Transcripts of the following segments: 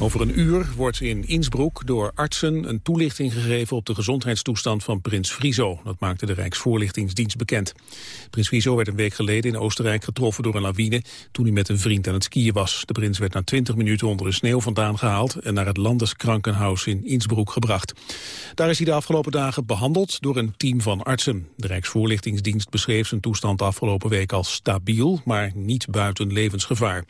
Over een uur wordt in Innsbruck door artsen een toelichting gegeven op de gezondheidstoestand van prins Friso. Dat maakte de Rijksvoorlichtingsdienst bekend. Prins Friso werd een week geleden in Oostenrijk getroffen door een lawine toen hij met een vriend aan het skiën was. De prins werd na 20 minuten onder de sneeuw vandaan gehaald en naar het Landeskrankenhuis in Innsbruck gebracht. Daar is hij de afgelopen dagen behandeld door een team van artsen. De Rijksvoorlichtingsdienst beschreef zijn toestand de afgelopen week als stabiel, maar niet buiten levensgevaar.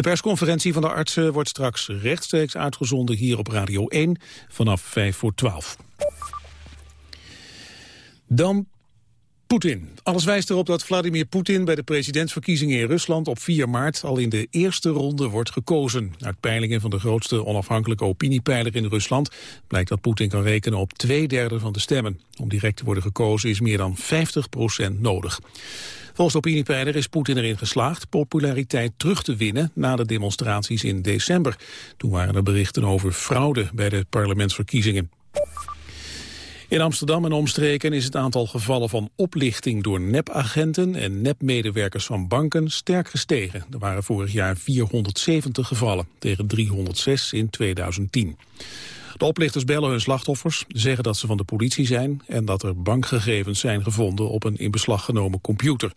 De persconferentie van de artsen wordt straks rechtstreeks uitgezonden hier op Radio 1 vanaf 5 voor 12. Dan Poetin. Alles wijst erop dat Vladimir Poetin bij de presidentsverkiezingen in Rusland op 4 maart al in de eerste ronde wordt gekozen. Uit peilingen van de grootste onafhankelijke opiniepeiler in Rusland blijkt dat Poetin kan rekenen op twee derde van de stemmen. Om direct te worden gekozen is meer dan 50% nodig. Volgens de opiniepeiler is Poetin erin geslaagd populariteit terug te winnen na de demonstraties in december. Toen waren er berichten over fraude bij de parlementsverkiezingen. In Amsterdam en omstreken is het aantal gevallen van oplichting door nepagenten en nepmedewerkers van banken sterk gestegen. Er waren vorig jaar 470 gevallen, tegen 306 in 2010. De oplichters bellen hun slachtoffers, zeggen dat ze van de politie zijn... en dat er bankgegevens zijn gevonden op een in beslag genomen computer.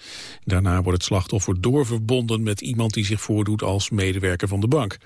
Daarna wordt het slachtoffer doorverbonden met iemand die zich voordoet als medewerker van de bank.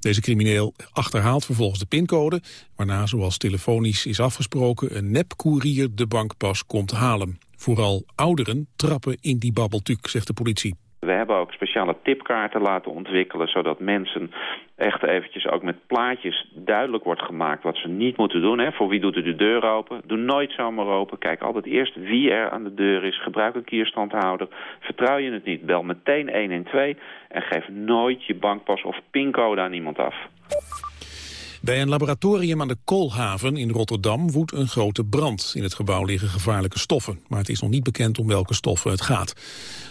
Deze crimineel achterhaalt vervolgens de pincode... waarna, zoals telefonisch is afgesproken, een nepcourier de bankpas komt halen. Vooral ouderen trappen in die babbeltuk, zegt de politie. We hebben ook speciale tipkaarten laten ontwikkelen... zodat mensen echt eventjes ook met plaatjes duidelijk wordt gemaakt... wat ze niet moeten doen. Hè. Voor wie doet u de deur open? Doe nooit zomaar open. Kijk altijd eerst wie er aan de deur is. Gebruik een kierstandhouder. Vertrouw je het niet, bel meteen 112... en geef nooit je bankpas of pincode aan iemand af. Bij een laboratorium aan de Koolhaven in Rotterdam woedt een grote brand. In het gebouw liggen gevaarlijke stoffen, maar het is nog niet bekend om welke stoffen het gaat.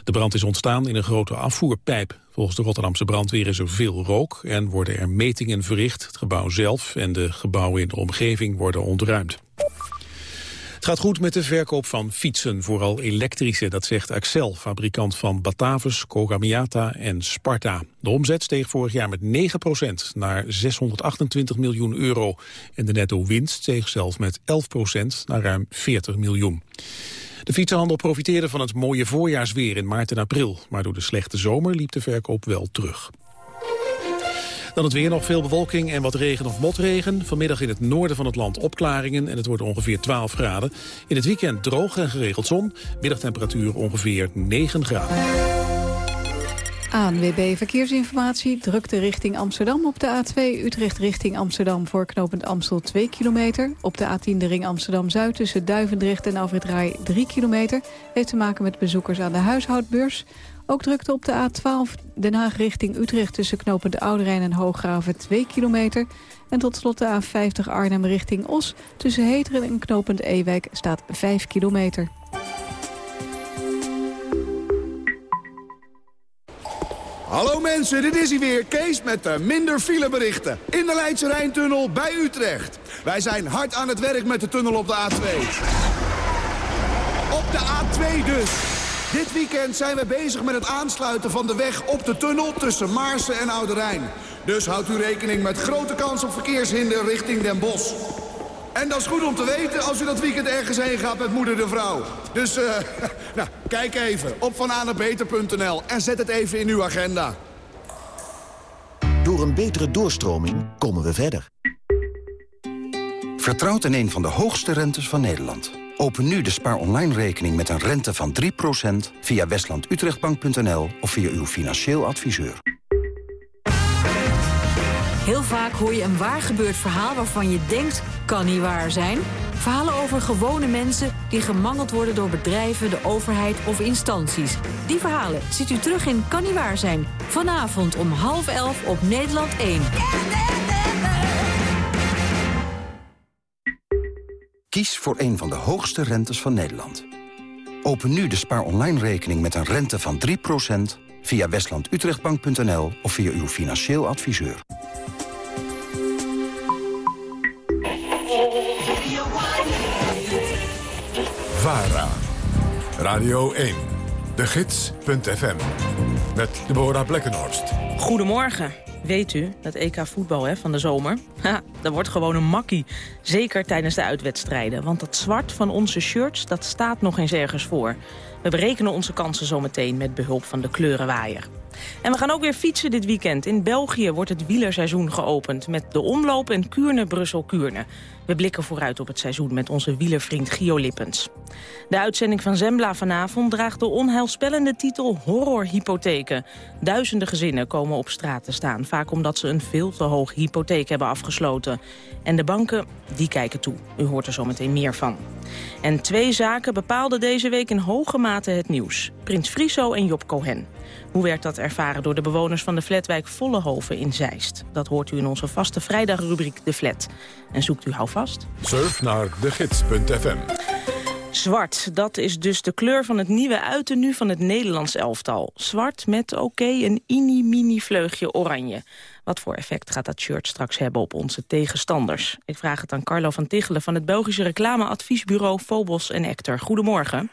De brand is ontstaan in een grote afvoerpijp. Volgens de Rotterdamse brandweer is er veel rook en worden er metingen verricht. Het gebouw zelf en de gebouwen in de omgeving worden ontruimd. Het gaat goed met de verkoop van fietsen, vooral elektrische, dat zegt Axel, fabrikant van Batavus, Kogamiata en Sparta. De omzet steeg vorig jaar met 9% naar 628 miljoen euro. En de netto winst steeg zelfs met 11% naar ruim 40 miljoen. De fietsenhandel profiteerde van het mooie voorjaarsweer in maart en april. Maar door de slechte zomer liep de verkoop wel terug. Dan het weer nog veel bewolking en wat regen of motregen. Vanmiddag in het noorden van het land opklaringen en het wordt ongeveer 12 graden. In het weekend droog en geregeld zon. Middagtemperatuur ongeveer 9 graden. ANWB Verkeersinformatie. Drukte richting Amsterdam op de A2. Utrecht richting Amsterdam voor Amstel 2 kilometer. Op de A10 de ring Amsterdam-Zuid tussen Duivendrecht en Alfred 3 kilometer. Heeft te maken met bezoekers aan de huishoudbeurs. Ook drukte op de A12 Den Haag richting Utrecht... tussen knopen de Ouderijn en Hooggraven 2 kilometer. En tot slot de A50 Arnhem richting Os. Tussen Heteren en knopend Ewijk staat 5 kilometer. Hallo mensen, dit is hij weer, Kees met de minder fileberichten. In de Leidse Rijntunnel bij Utrecht. Wij zijn hard aan het werk met de tunnel op de A2. Op de A2 dus. Dit weekend zijn we bezig met het aansluiten van de weg op de tunnel tussen Maarsen en Oude Rijn. Dus houdt u rekening met grote kans op verkeershinder richting Den Bosch. En dat is goed om te weten als u dat weekend ergens heen gaat met moeder de vrouw. Dus, uh, nou, kijk even op vananabeter.nl en zet het even in uw agenda. Door een betere doorstroming komen we verder. Vertrouwt in een van de hoogste rentes van Nederland. Open nu de Spaar Online rekening met een rente van 3% via westlandutrechtbank.nl of via uw financieel adviseur. Heel vaak hoor je een waar gebeurd verhaal waarvan je denkt, kan niet waar zijn. Verhalen over gewone mensen die gemangeld worden door bedrijven, de overheid of instanties. Die verhalen ziet u terug in Kan niet waar zijn. Vanavond om half elf op Nederland 1. Kies voor een van de hoogste rentes van Nederland. Open nu de Spaar Online rekening met een rente van 3% via westlandutrechtbank.nl of via uw financieel adviseur. VARA, Radio 1, De Gids.fm. Met Deborah Blekkenhorst. Goedemorgen. Weet u, dat EK voetbal hè, van de zomer? Ha, dat wordt gewoon een makkie. Zeker tijdens de uitwedstrijden. Want dat zwart van onze shirts, dat staat nog eens ergens voor. We berekenen onze kansen zometeen met behulp van de kleurenwaaier. En we gaan ook weer fietsen dit weekend. In België wordt het wielerseizoen geopend met de omloop en Kuurne-Brussel-Kuurne. We blikken vooruit op het seizoen met onze wielervriend Gio Lippens. De uitzending van Zembla vanavond draagt de onheilspellende titel Horrorhypotheken. Duizenden gezinnen komen op straat te staan, vaak omdat ze een veel te hoog hypotheek hebben afgesloten. En de banken, die kijken toe. U hoort er zo meteen meer van. En twee zaken bepaalden deze week in hoge mate het nieuws. Prins Friso en Job Cohen. Hoe werd dat ervaren door de bewoners van de flatwijk Vollehoven in Zeist? Dat hoort u in onze vaste vrijdagrubriek De Flat. En zoekt u houvast? Surf naar degids.fm. Zwart, dat is dus de kleur van het nieuwe uiternu van het Nederlands elftal. Zwart met oké een ini-mini vleugje oranje. Wat voor effect gaat dat shirt straks hebben op onze tegenstanders? Ik vraag het aan Carlo van Tichelen van het Belgische reclameadviesbureau Phobos en Ector. Goedemorgen.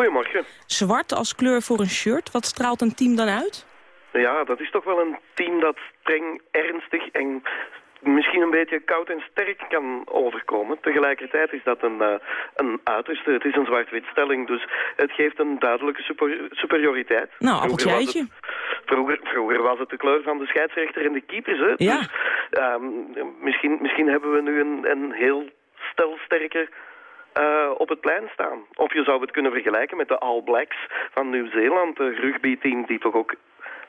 Goedemorgen. Zwart als kleur voor een shirt, wat straalt een team dan uit? Ja, dat is toch wel een team dat streng, ernstig en misschien een beetje koud en sterk kan overkomen. Tegelijkertijd is dat een, uh, een uiterste. Het is een zwart-wit stelling, dus het geeft een duidelijke super superioriteit. Nou, appeltje Vroeger, vroeger, was het de kleur van de scheidsrechter en de keepers. Hè? Ja. Dus, um, misschien, misschien hebben we nu een, een heel stelsterke uh, op het plein staan. Of je zou het kunnen vergelijken met de All Blacks van Nieuw-Zeeland, de rugbyteam die toch ook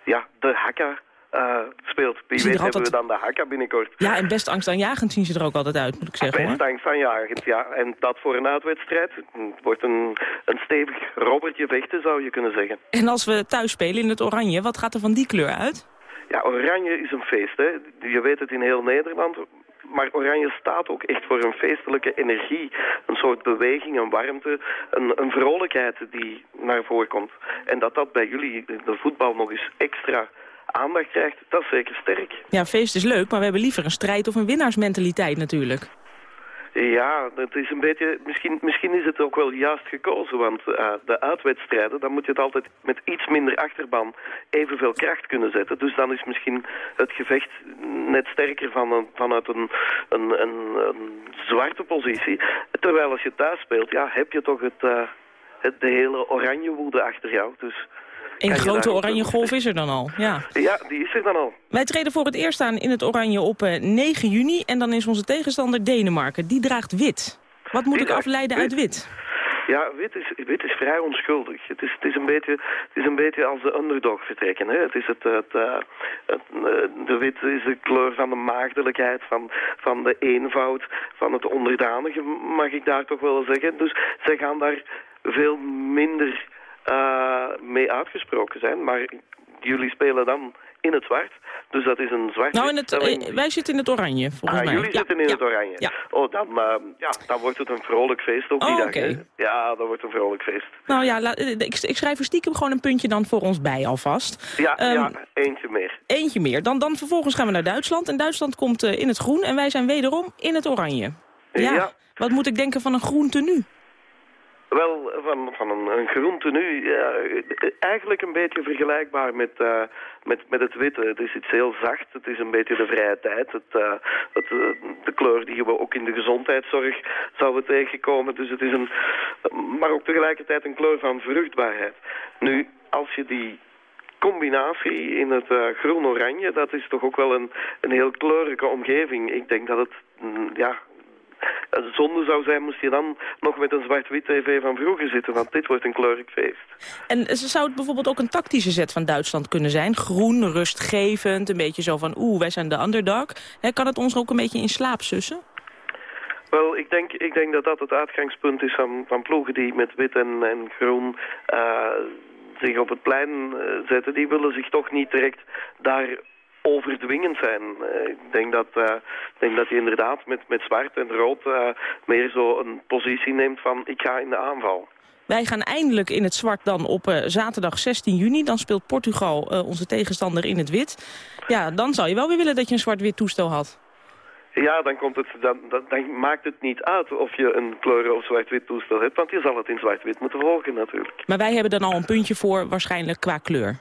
ja, de hakka uh, speelt. Wie weet hebben we dan de hakka binnenkort. Ja, en best angstaanjagend zien ze er ook altijd uit, moet ik zeggen. Best angstaanjagend, ja. En dat voor een uitwedstrijd wordt een, een stevig robbertje vechten, zou je kunnen zeggen. En als we thuis spelen in het oranje, wat gaat er van die kleur uit? Ja, oranje is een feest, hè. Je weet het in heel Nederland maar Oranje staat ook echt voor een feestelijke energie. Een soort beweging, een warmte, een, een vrolijkheid die naar voren komt. En dat dat bij jullie, de voetbal, nog eens extra aandacht krijgt, dat is zeker sterk. Ja, feest is leuk, maar we hebben liever een strijd of een winnaarsmentaliteit natuurlijk. Ja, het is een beetje, misschien, misschien is het ook wel juist gekozen, want uh, de uitwedstrijden, dan moet je het altijd met iets minder achterban evenveel kracht kunnen zetten. Dus dan is misschien het gevecht net sterker van een, vanuit een, een, een, een, zwarte positie. Terwijl als je thuis speelt, ja, heb je toch het, uh, het, de hele oranje woede achter jou. Dus een grote oranje golf is er dan al, ja. Ja, die is er dan al. Wij treden voor het eerst aan in het oranje op 9 eh, juni. En dan is onze tegenstander Denemarken. Die draagt wit. Wat moet ik afleiden uit wit? Ja, wit is, wit is vrij onschuldig. Het is, het, is een beetje, het is een beetje als de underdog vertrekken. Hè? Het is het, het, uh, het uh, de wit is de kleur van de maagdelijkheid, van, van de eenvoud, van het onderdanige, mag ik daar toch wel zeggen. Dus zij gaan daar veel minder mee uitgesproken zijn. Maar jullie spelen dan in het zwart. Dus dat is een zwart. Nou, in het, eh, wij zitten in het oranje, volgens ah, mij. jullie zitten in het oranje. Ja. Oh, dan, uh, ja, dan wordt het een vrolijk feest op die oh, dag. Ja, dan wordt het een vrolijk feest. Nou ja, la, ik, ik, schrijf er stiekem gewoon een puntje dan voor ons bij alvast. Ja, um, ja eentje meer. Eentje meer. Dan, dan vervolgens gaan we naar Duitsland. En Duitsland komt uh, in het groen en wij zijn wederom in het oranje. Ja. ja. Wat moet ik denken van een groen tenue? Wel, van, van een, een groen tenue, ja, eigenlijk een beetje vergelijkbaar met, uh, met, met het witte. Het is iets heel zacht, het is een beetje de vrije tijd. Het, uh, de kleur die we ook in de gezondheidszorg zouden tegenkomen. Dus het is een, maar ook tegelijkertijd een kleur van vruchtbaarheid. Nu, als je die combinatie in het groen-oranje, dat is toch ook wel een, een heel kleurrijke omgeving. Ik denk dat het, mm, ja, zonde zou zijn moest je dan nog met een zwart-wit tv van vroeger zitten, want dit wordt een kleurig feest. En zou het bijvoorbeeld ook een tactische zet van Duitsland kunnen zijn? Groen, rustgevend, een beetje zo van oeh, wij zijn de underdog. He, kan het ons ook een beetje in slaap sussen? Wel, ik denk, ik denk dat dat het uitgangspunt is van, van ploegen die met wit en, en groen uh, zich op het plein uh, zetten. Die willen zich toch niet direct daar overdwingend zijn. Uh, ik denk dat, uh, denk dat je inderdaad met, met zwart en rood uh, meer zo een positie neemt van ik ga in de aanval. Wij gaan eindelijk in het zwart dan op zaterdag 16 juni. Dan speelt Portugal onze tegenstander in het wit. Ja, dan zou je wel weer willen dat je een zwart-wit toestel had. Ja, dan, komt het, dan, dan, dan, maakt het niet uit of je een kleur- of zwart-wit toestel hebt, want je zal het in zwart-wit moeten volgen natuurlijk. Maar wij hebben dan al een puntje voor waarschijnlijk qua kleur.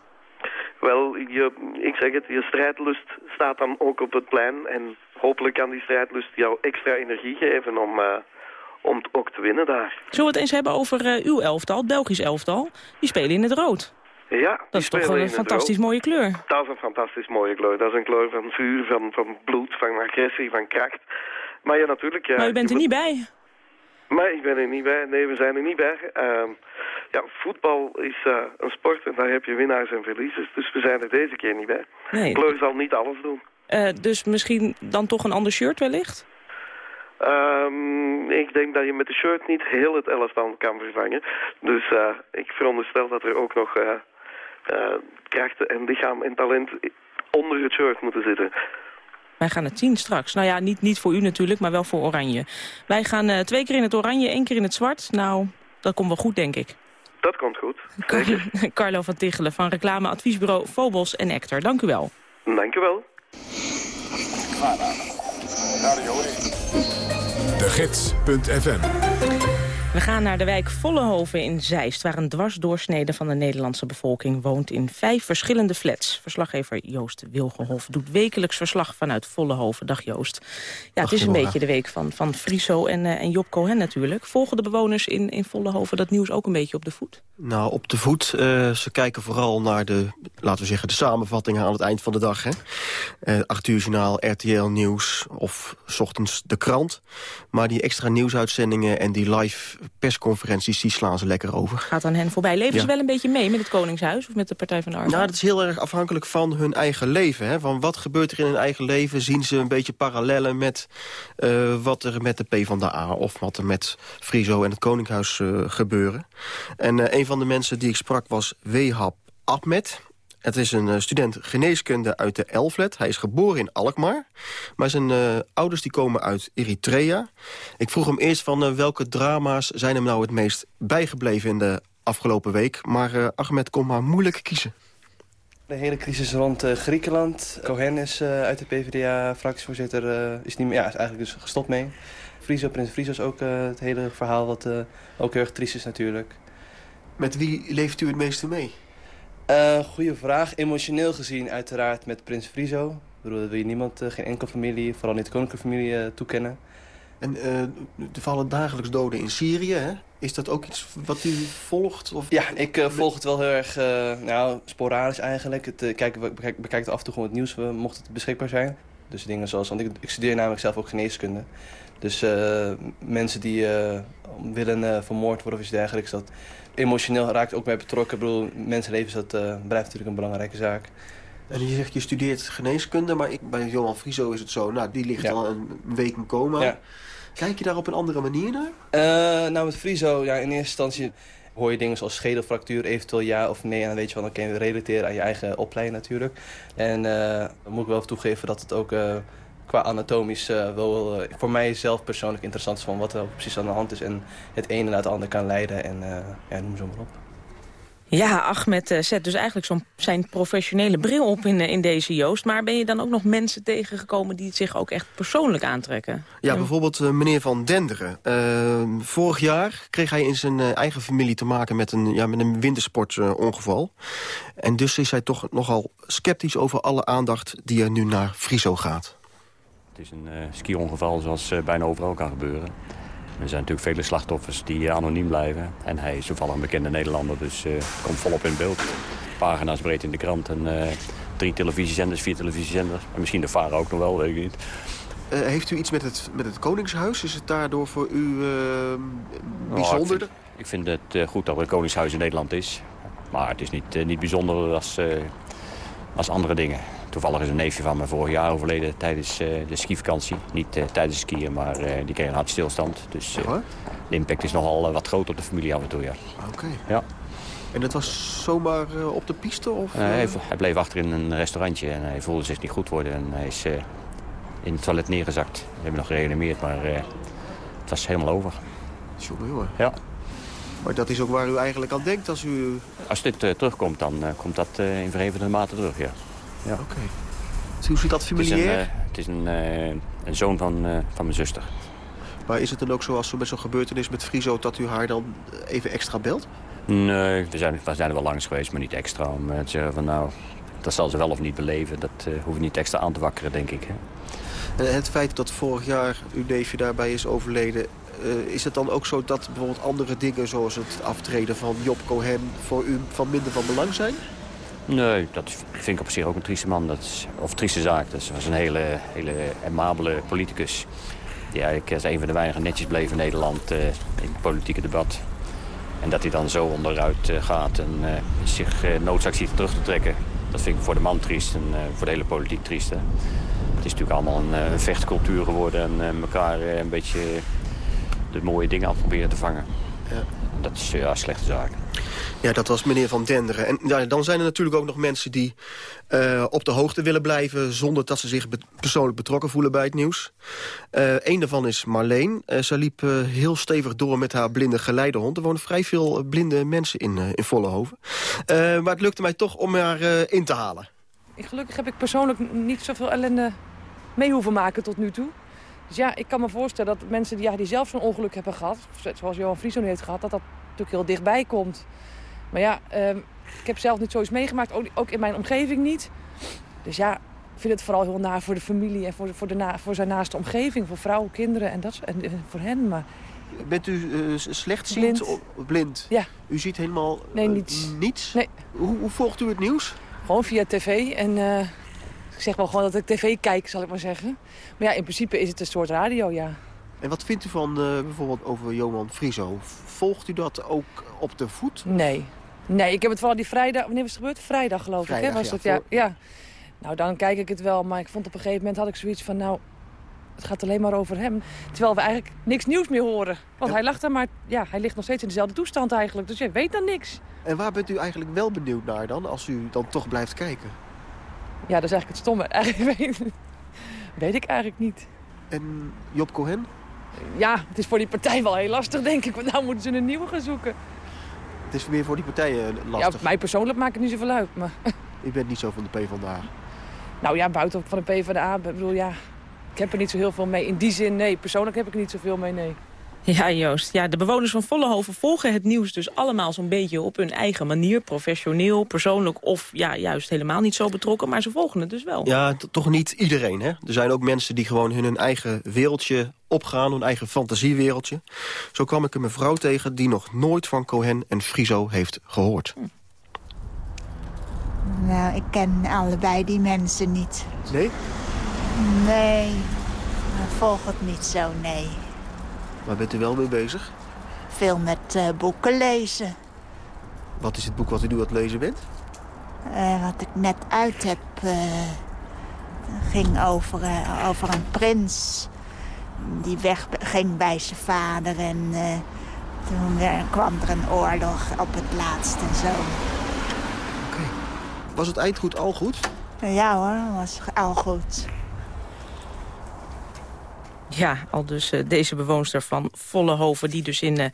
Wel, je, ik zeg het, je strijdlust staat dan ook op het plein en hopelijk kan die strijdlust jou extra energie geven om, uh, om ook te winnen daar. Zullen we het eens hebben over uh, uw elftal, het Belgisch elftal? Die spelen in het rood. Ja, dat is toch een fantastisch mooie kleur. Dat is een fantastisch mooie kleur. Dat is een kleur van vuur, van, van bloed, van agressie, van kracht. Maar ja, natuurlijk... Ja, maar u bent er niet bij? Maar ik ben er niet bij. Nee, we zijn er niet bij. Uh, ja, voetbal is uh, een sport en daar heb je winnaars en verliezers. Dus we zijn er deze keer niet bij. Nee. Kleur zal niet alles doen. Uh, dus misschien dan toch een ander shirt wellicht? Um, ik denk dat je met de shirt niet heel het elftal kan vervangen. Dus uh, ik veronderstel dat er ook nog krachten en lichaam en talent onder het shirt moeten zitten. Wij gaan het zien straks. Nou ja, niet, niet voor u natuurlijk, maar wel voor Oranje. Wij gaan uh, twee keer in het oranje, één keer in het zwart. Nou, dat komt wel goed, denk ik. Dat komt goed. Carlo van Tichelen van reclameadviesbureau Phobos en Ector. Dank u wel. Dank u wel. De Gids.fm we gaan naar de wijk Vollenhoven in Zeist... waar een dwarsdoorsnede van de Nederlandse bevolking woont... in vijf verschillende flats. Verslaggever Joost Wilgenhof doet wekelijks verslag vanuit Vollenhoven. Dag Joost. Ja, het is een beetje de week van, van Friso en, uh, en Job Cohen natuurlijk. Volgen de bewoners in, in Vollenhoven dat nieuws ook een beetje op de voet? Nou, op de voet. Uh, ze kijken vooral naar de, laten we zeggen, de samenvattingen aan het eind van de dag. Hè? Uh, 8 uur journaal, RTL Nieuws of s ochtends de krant. Maar die extra nieuwsuitzendingen en die live persconferenties, die slaan ze lekker over. Gaat aan hen voorbij. Leven ja. ze wel een beetje mee met het Koningshuis of met de Partij van de Arbeid? Nou, dat is heel erg afhankelijk van hun eigen leven. Hè? Van wat gebeurt er in hun eigen leven? Zien ze een beetje parallellen met uh, wat er met de PvdA... of wat er met Friso en het Koningshuis uh, gebeuren. En uh, een van de mensen die ik sprak was Wehab Ahmed... Het is een uh, student geneeskunde uit de Elflet. Hij is geboren in Alkmaar. Maar zijn uh, ouders die komen uit Eritrea. Ik vroeg hem eerst van uh, welke drama's zijn hem nou het meest bijgebleven in de afgelopen week. Maar Ahmed kon maar moeilijk kiezen. De hele crisis rond Griekenland. Cohen is uit de PvdA-fractievoorzitter is, niet meer, ja, is eigenlijk dus gestopt mee. Friso, Prins Friso is ook het hele verhaal wat ook heel erg triest is natuurlijk. Met wie leeft u het meeste mee? Uh, goeie vraag. Emotioneel gezien uiteraard met Prins Friso. Ik bedoel, dat wil je niemand, uh, geen enkel familie, vooral niet de koninklijke familie, uh, toekennen. En er vallen dagelijks doden in Syrië, hè? Is dat ook iets wat u volgt? Of... Ja, ik volg het wel heel erg, nou, sporadisch eigenlijk. Het, kijk, bekijk, bekijk het af en toe gewoon het nieuws, mocht het beschikbaar zijn. Dus dingen zoals, want ik, ik studeer namelijk zelf ook geneeskunde. Dus mensen die willen vermoord worden of iets dergelijks, dat emotioneel raakt ook bij betrokken. Ik bedoel, mensenlevens, dat blijft natuurlijk een belangrijke zaak. En je zegt, je studeert geneeskunde, maar ik, bij Johan Friso is het zo... nou, die ligt ja. al een week in coma. Ja. Kijk je daar op een andere manier naar? Uh, nou, met Friso, ja, in eerste instantie hoor je dingen zoals schedelfractuur, eventueel ja of nee. En dan weet je van, dan kun je relateren aan je eigen opleiding natuurlijk. En uh, dan moet ik wel toegeven dat het ook qua anatomisch uh, wel uh, voor mij zelf persoonlijk interessant is van wat er precies aan de hand is. En het ene naar het andere kan leiden en uh, ja, noem zo maar op. Ja, Ahmed zet dus eigenlijk zo'n zijn professionele bril op in, in deze Joost. Maar ben je dan ook nog mensen tegengekomen die het zich ook echt persoonlijk aantrekken? Ja, bijvoorbeeld meneer Van Denderen. vorig jaar kreeg hij in zijn eigen familie te maken met een, ja, met een wintersportongeval. en dus is hij toch nogal sceptisch over alle aandacht die er nu naar Friso gaat. Het is een uh, ski-ongeval zoals uh, bijna overal kan gebeuren. Er zijn natuurlijk vele slachtoffers die uh, anoniem blijven. En hij is toevallig een bekende Nederlander, dus komt volop in beeld. Pagina's breed in de krant en drie televisiezenders, vier televisiezenders. En misschien de varen ook nog wel, weet ik niet. heeft u iets met het, met het Koningshuis? Is het daardoor voor u bijzonder? Nou, ik, vind, ik, vind, het goed dat er een Koningshuis in Nederland is. Maar het is niet, niet bijzonder als, als andere dingen. Toevallig is een neefje van me vorig jaar overleden tijdens uh, de skivakantie. Niet uh, tijdens het skiën, maar uh, die kreeg een hartstilstand. Dus de impact is nogal wat groot op de familie af en toe, ja. Oké. Okay. Ja. En dat was zomaar op de piste? Of, hij, hij, bleef achter in een restaurantje en hij voelde zich niet goed worden. En hij is in het toilet neergezakt. We hebben nog gereanimeerd, maar het was helemaal over. Jongen, jongen. Ja. Maar dat is ook waar u eigenlijk aan denkt als u... Als dit terugkomt, dan komt dat in verhevende mate terug, ja. Ja. Oké. Okay. Hoe zit dat familiair? Het is een, uh, het is een uh, een zoon van, van mijn zuster. Maar is het dan ook zo als met zo'n gebeurtenis met Friso... dat u haar dan even extra belt? Nee, we zijn, we zijn er wel langs geweest, maar niet extra. Om te zeggen van nou, dat zal ze wel of niet beleven. Dat uh, hoef je niet extra aan te wakkeren, denk ik. Hè. En het feit dat vorig jaar uw neefje daarbij is overleden... Uh, is het dan ook zo dat bijvoorbeeld andere dingen... zoals het aftreden van Job Cohen voor u van minder van belang zijn? Nee, dat vind ik op zich ook een trieste man. Dat of trieste zaak. Dat was een hele, hele amabele politicus. Die eigenlijk als een van de weinigen netjes bleef in Nederland uh, in het politieke debat. En dat hij dan zo onderuit uh, gaat en zich noodzaak ziet terug te trekken. Dat vind ik voor de man triest en voor de hele politiek triest. Het is natuurlijk allemaal een, een vechtcultuur geworden en elkaar een beetje de mooie dingen af proberen te vangen. Ja. Dat is ja, een slechte zaak. Ja, dat was meneer Van Denderen. En ja, dan zijn er natuurlijk ook nog mensen die uh, op de hoogte willen blijven... zonder dat ze zich be persoonlijk betrokken voelen bij het nieuws. Uh, een daarvan is Marleen. Uh, ze liep heel stevig door met haar blinde geleidehond. Er wonen vrij veel blinde mensen in, in Vollenhoven. maar het lukte mij toch om haar in te halen. Gelukkig heb ik persoonlijk niet zoveel ellende mee hoeven maken tot nu toe. Dus ja, ik kan me voorstellen dat mensen die, ja, die zelf zo'n ongeluk hebben gehad... zoals Johan Frieso heeft gehad, dat dat natuurlijk heel dichtbij komt. Maar ja, um, ik heb zelf niet zoiets meegemaakt, ook, ook, in mijn omgeving niet. Dus ja, ik vind het vooral heel naar voor de familie en voor, voor, de na, voor zijn naaste omgeving. Voor vrouwen, kinderen en, dat, en, en voor hen. Maar... Bent u uh, slechtziend blind. of blind? Ja. U ziet helemaal nee, niets. Uh, niets? Nee. Hoe, hoe, volgt u het nieuws? Gewoon via tv en... Uh, ik zeg wel gewoon dat ik tv kijk, zal ik maar zeggen. Maar ja, in principe is het een soort radio, ja. En wat vindt u van uh, bijvoorbeeld over Johan Frieso? Volgt u dat ook op de voet? Nee. Nee, ik heb het vooral die vrijdag... Wanneer was het gebeurd? Vrijdag geloof vrijdag, ik. Hè? Was ja, het? Ja, ja. Nou, dan kijk ik het wel. Maar ik vond op een gegeven moment had ik zoiets van... Nou, het gaat alleen maar over hem. Terwijl we eigenlijk niks nieuws meer horen. Want hij lag daar maar... Ja, hij ligt nog steeds in dezelfde toestand eigenlijk. Dus je weet dan niks. En waar bent u eigenlijk wel benieuwd naar dan? Als u dan toch blijft kijken? Ja, dat is eigenlijk het stomme. Eigenlijk weet, weet ik eigenlijk niet. En Job Cohen? Ja, het is voor die partij wel heel lastig, denk ik. Want nou moeten ze een nieuwe gaan zoeken. Het is meer voor die partijen lastig. Ja, mij persoonlijk maakt het niet zoveel uit. Maar... U bent niet zo van de PvdA? Nou ja, buiten van de PvdA. Ik bedoel, ja, ik heb er niet zo heel veel mee. In die zin, nee. Persoonlijk heb ik er niet zoveel mee, nee. Ja, Joost. Ja, de bewoners van Vollenhoven volgen het nieuws dus allemaal zo'n beetje op hun eigen manier. Professioneel, persoonlijk of ja, juist helemaal niet zo betrokken. Maar ze volgen het dus wel. Ja, toch niet iedereen. Hè? Er zijn ook mensen die gewoon hun eigen wereldje opgaan. Hun eigen fantasiewereldje. Zo kwam ik een mevrouw tegen die nog nooit van Cohen en Friso heeft gehoord. Hm. Nou, ik ken allebei die mensen niet. Nee? Nee, ik volg het niet zo, nee. Waar bent u wel mee bezig? Veel met uh, boeken lezen. Wat is het boek wat u nu aan het lezen bent? Uh, wat ik net uit heb... Uh, ging over, over een prins... die wegging bij zijn vader. En toen kwam er een oorlog op het laatst en zo. Oké. Okay. Was het eindgoed al goed? Ja hoor, was al goed. Ja, al dus uh, deze bewoonster van Vollehoven die dus in uh,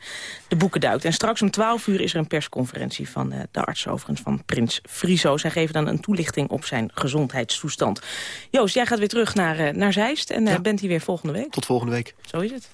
de boeken duikt. En straks om 12 uur is er een persconferentie van uh, de arts overigens van Prins Friso. Zij geven dan een toelichting op zijn gezondheidstoestand. Joost, jij gaat weer terug naar, naar Zeist en ja. bent hier weer volgende week. Tot volgende week. Zo is het.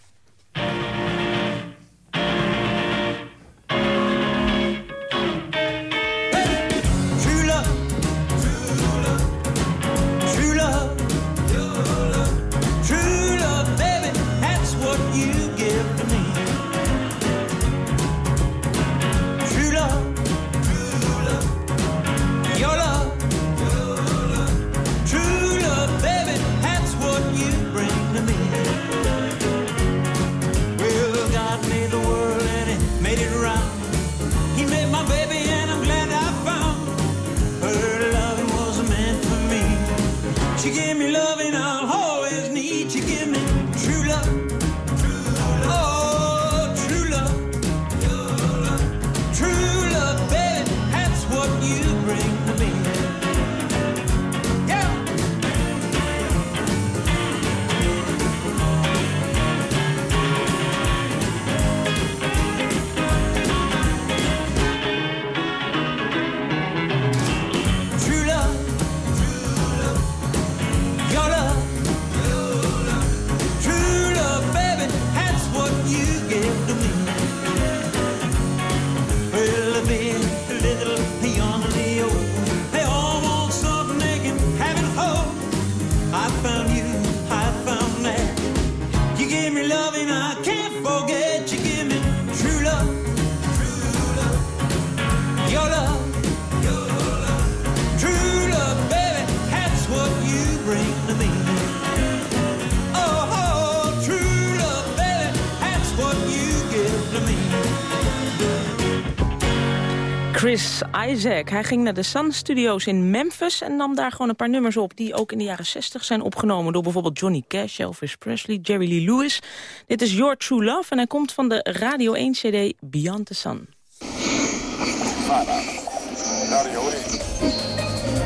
Chris Isaac. Hij ging naar de Sun Studios in Memphis en nam daar gewoon een paar nummers op... die ook in de jaren 60 zijn opgenomen door bijvoorbeeld Johnny Cash, Elvis Presley, Jerry Lee Lewis. Dit is Your True Love en hij komt van de Radio 1 CD Beyond the Sun.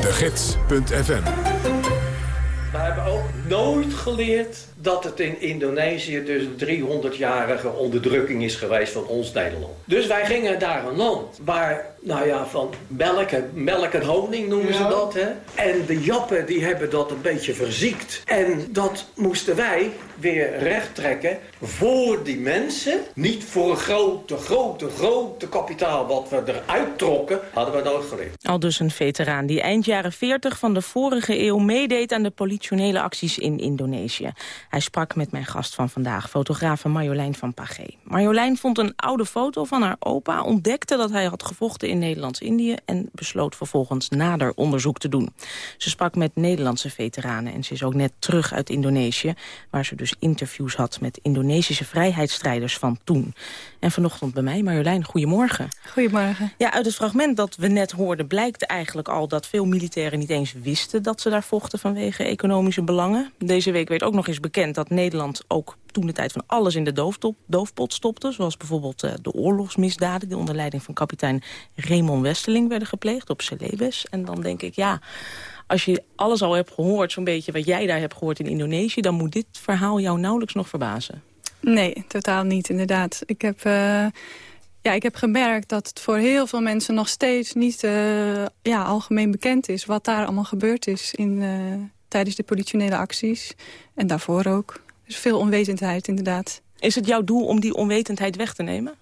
De Gids.fm We hebben ook nooit geleerd dat het in Indonesië dus een 300-jarige onderdrukking is geweest van ons Nederland. Dus wij gingen daar een land waar, nou ja, van melk en, melk en honing noemen ze dat, hè. En de jappen die hebben dat een beetje verziekt. En dat moesten wij weer recht trekken voor die mensen. Niet voor een grote, grote, grote kapitaal wat we eruit trokken, hadden we nooit geleerd. Al dus een veteraan die eind jaren 40 van de vorige eeuw meedeed aan de politionele acties in Indonesië. Hij sprak met mijn gast van vandaag, fotografe Marjolein van Pagé. Marjolein vond een oude foto van haar opa, ontdekte dat hij had gevochten in Nederlands-Indië... en besloot vervolgens nader onderzoek te doen. Ze sprak met Nederlandse veteranen en ze is ook net terug uit Indonesië... waar ze dus interviews had met Indonesische vrijheidsstrijders van toen. En vanochtend bij mij, Marjolein, goedemorgen. Goedemorgen. Ja, uit het fragment dat we net hoorden blijkt eigenlijk al... dat veel militairen niet eens wisten dat ze daar vochten vanwege economische belangen. Deze week werd ook nog eens bekend dat Nederland ook toen de tijd van alles in de doofpot stopte. Zoals bijvoorbeeld uh, de oorlogsmisdaden die onder leiding van kapitein Raymond Westeling werden gepleegd op Celebes. En dan denk ik, ja, als je alles al hebt gehoord, zo'n beetje wat jij daar hebt gehoord in Indonesië... dan moet dit verhaal jou nauwelijks nog verbazen. Nee, totaal niet, inderdaad. Ik heb... Uh... Ja, ik heb gemerkt dat het voor heel veel mensen nog steeds niet uh, ja, algemeen bekend is... wat daar allemaal gebeurd is in, tijdens de politionele acties. En daarvoor ook. Dus veel onwetendheid, inderdaad. Is het jouw doel om die onwetendheid weg te nemen?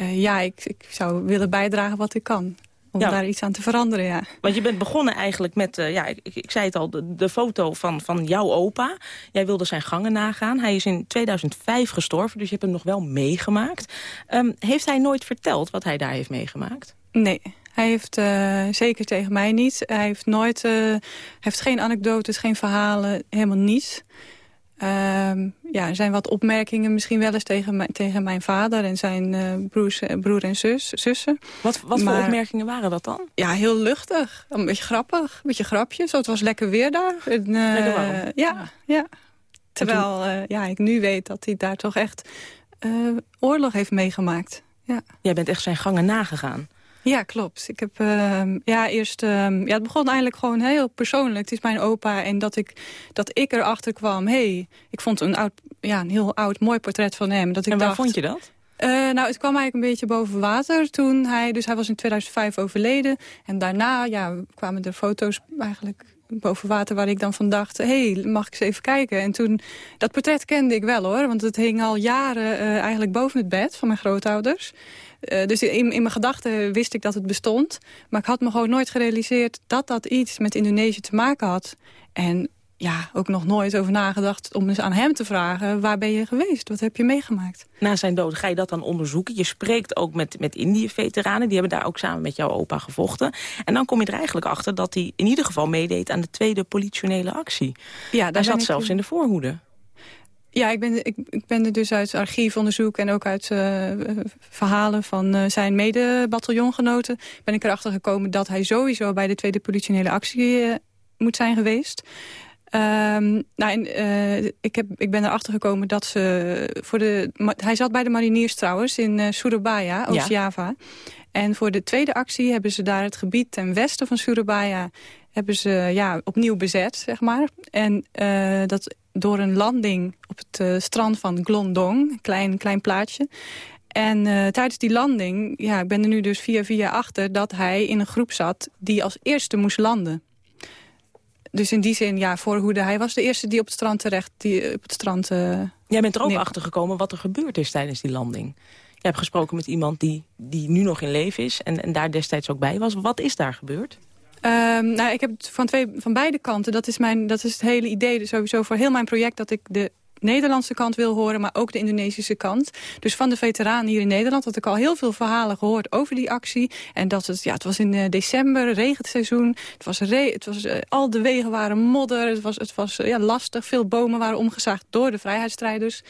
Uh, ja, ik, ik, zou willen bijdragen wat ik kan. Om ja. daar iets aan te veranderen, ja. Want je bent begonnen eigenlijk met, uh, ja, ik, ik, zei het al, de, de, foto van, van jouw opa. Jij wilde zijn gangen nagaan. Hij is in 2005 gestorven, dus je hebt hem nog wel meegemaakt. Um, heeft hij nooit verteld wat hij daar heeft meegemaakt? Nee, hij heeft uh, zeker tegen mij niet. Hij heeft nooit, uh, heeft geen anekdotes, geen verhalen, helemaal niets. Uh, ja, er zijn wat opmerkingen misschien wel eens tegen, mijn, tegen mijn vader en zijn uh, broers, broer en zus, zussen. Wat, wat maar, voor opmerkingen waren dat dan? Ja, heel luchtig. Een beetje grappig, een beetje grapjes. Het was lekker weer daar. En, uh, lekker warm. Ja, ja. Terwijl uh, ja, ik nu weet dat hij daar toch echt oorlog heeft meegemaakt. Ja. Jij bent echt zijn gangen nagegaan. Ja, klopt. Ik heb uh, ja, eerst. Uh, ja, het begon eigenlijk gewoon heel persoonlijk. Het is mijn opa en dat ik, dat ik erachter kwam. hey, ik vond een, oud, ja, een heel oud mooi portret van hem. Dat ik en waar dacht, vond je dat? Uh, nou, het kwam eigenlijk een beetje boven water toen hij... Dus hij was in 2005 overleden. En daarna ja, kwamen er foto's eigenlijk boven water waar ik dan van dacht... hé, hey, mag ik eens even kijken? En toen, dat portret kende ik wel hoor. Want het hing al jaren uh, eigenlijk boven het bed van mijn grootouders. Uh, dus in, in mijn gedachten wist ik dat het bestond. Maar ik had me gewoon nooit gerealiseerd dat dat iets met Indonesië te maken had. En ja, ook nog nooit over nagedacht om eens aan hem te vragen... waar ben je geweest? Wat heb je meegemaakt? Na zijn dood ga je dat dan onderzoeken. Je spreekt ook met, met Indië-veteranen. Die hebben daar ook samen met jouw opa gevochten. En dan kom je er eigenlijk achter dat hij in ieder geval meedeed... aan de tweede politionele actie. Ja, hij zat zelfs in de voorhoede. Ja, ik ben, ik, ik ben er dus uit archiefonderzoek en ook uit uh, verhalen van uh, zijn mede-bataljongenoten... ben ik erachter gekomen dat hij sowieso bij de tweede politionele actie uh, moet zijn geweest. Um, nou, en, ik, heb, ik ben erachter gekomen dat ze... Voor de, hij zat bij de mariniers trouwens in Surabaya, Oost-Java. Ja. En voor de tweede actie hebben ze daar het gebied ten westen van Surabaya... hebben ze ja, opnieuw bezet, zeg maar. En uh, dat door een landing op het uh, strand van Glondong, een klein, klein plaatsje... En uh, tijdens die landing, ja, ik ben er nu dus via via achter... dat hij in een groep zat die als eerste moest landen. Dus in die zin, ja, voorhoede. Hij was de eerste die op het strand terecht... Die op het strand, uh, Jij bent er ook achter gekomen wat er gebeurd is tijdens die landing. Je hebt gesproken met iemand die, die nu nog in leven is... En, en daar destijds ook bij was. Wat is daar gebeurd? Um, nou, ik heb het van, twee, van beide kanten. Dat is, mijn, dat is het hele idee dus sowieso voor heel mijn project... dat ik de Nederlandse kant wil horen, maar ook de Indonesische kant. Dus van de veteranen hier in Nederland had ik al heel veel verhalen gehoord over die actie. En dat het, ja, het was in uh, december, regenseizoen. Het was, het was uh, al de wegen waren modder. Het was, het was uh, ja, lastig. Veel bomen waren omgezaagd door de vrijheidsstrijders.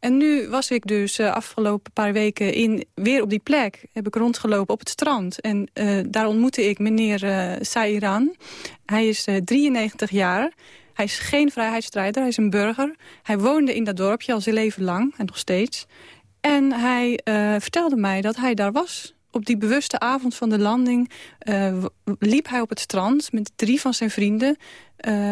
En nu was ik dus uh, afgelopen paar weken in, weer op die plek. Heb ik rondgelopen op het strand. En uh, daar ontmoette ik meneer uh, Sairan. Hij is 93 jaar. Hij is geen vrijheidsstrijder, hij is een burger. Hij woonde in dat dorpje al zijn leven lang, en nog steeds. En hij vertelde mij dat hij daar was op die bewuste avond van de landing liep hij op het strand met drie van zijn vrienden...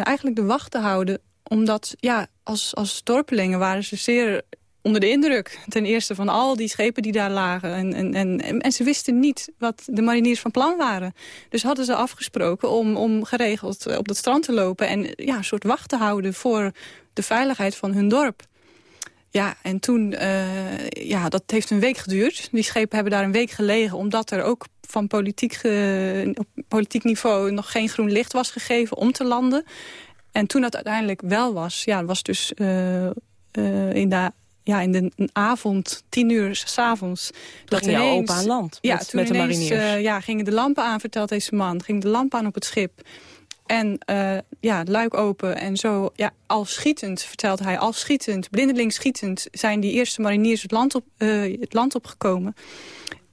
Eigenlijk de wacht te houden. Omdat, ja, als, als dorpelingen waren ze zeer onder de indruk. Ten eerste van al die schepen die daar lagen. En, en, en, en ze wisten niet wat de mariniers van plan waren. Dus hadden ze afgesproken om, om geregeld op het strand te lopen... en ja, een soort wacht te houden voor de veiligheid van hun dorp. Ja, en toen, uh, ja, dat heeft een week geduurd. Die schepen hebben daar een week gelegen, omdat er ook van politiek, op politiek niveau nog geen groen licht was gegeven om te landen. En toen dat uiteindelijk wel was, ja, was dus uh, in de ja, in de avond, tien uur s'avonds. Dat ging jouw opa aan land ja, toen met de ineens, mariniers. Uh, ja, gingen de lampen aan, vertelt deze man. Gingen de lampen aan op het schip. En uh, ja, luik open en zo, ja, al schietend, vertelt hij, al schietend, blindelings schietend... zijn die eerste mariniers het land, op, uh, het land opgekomen.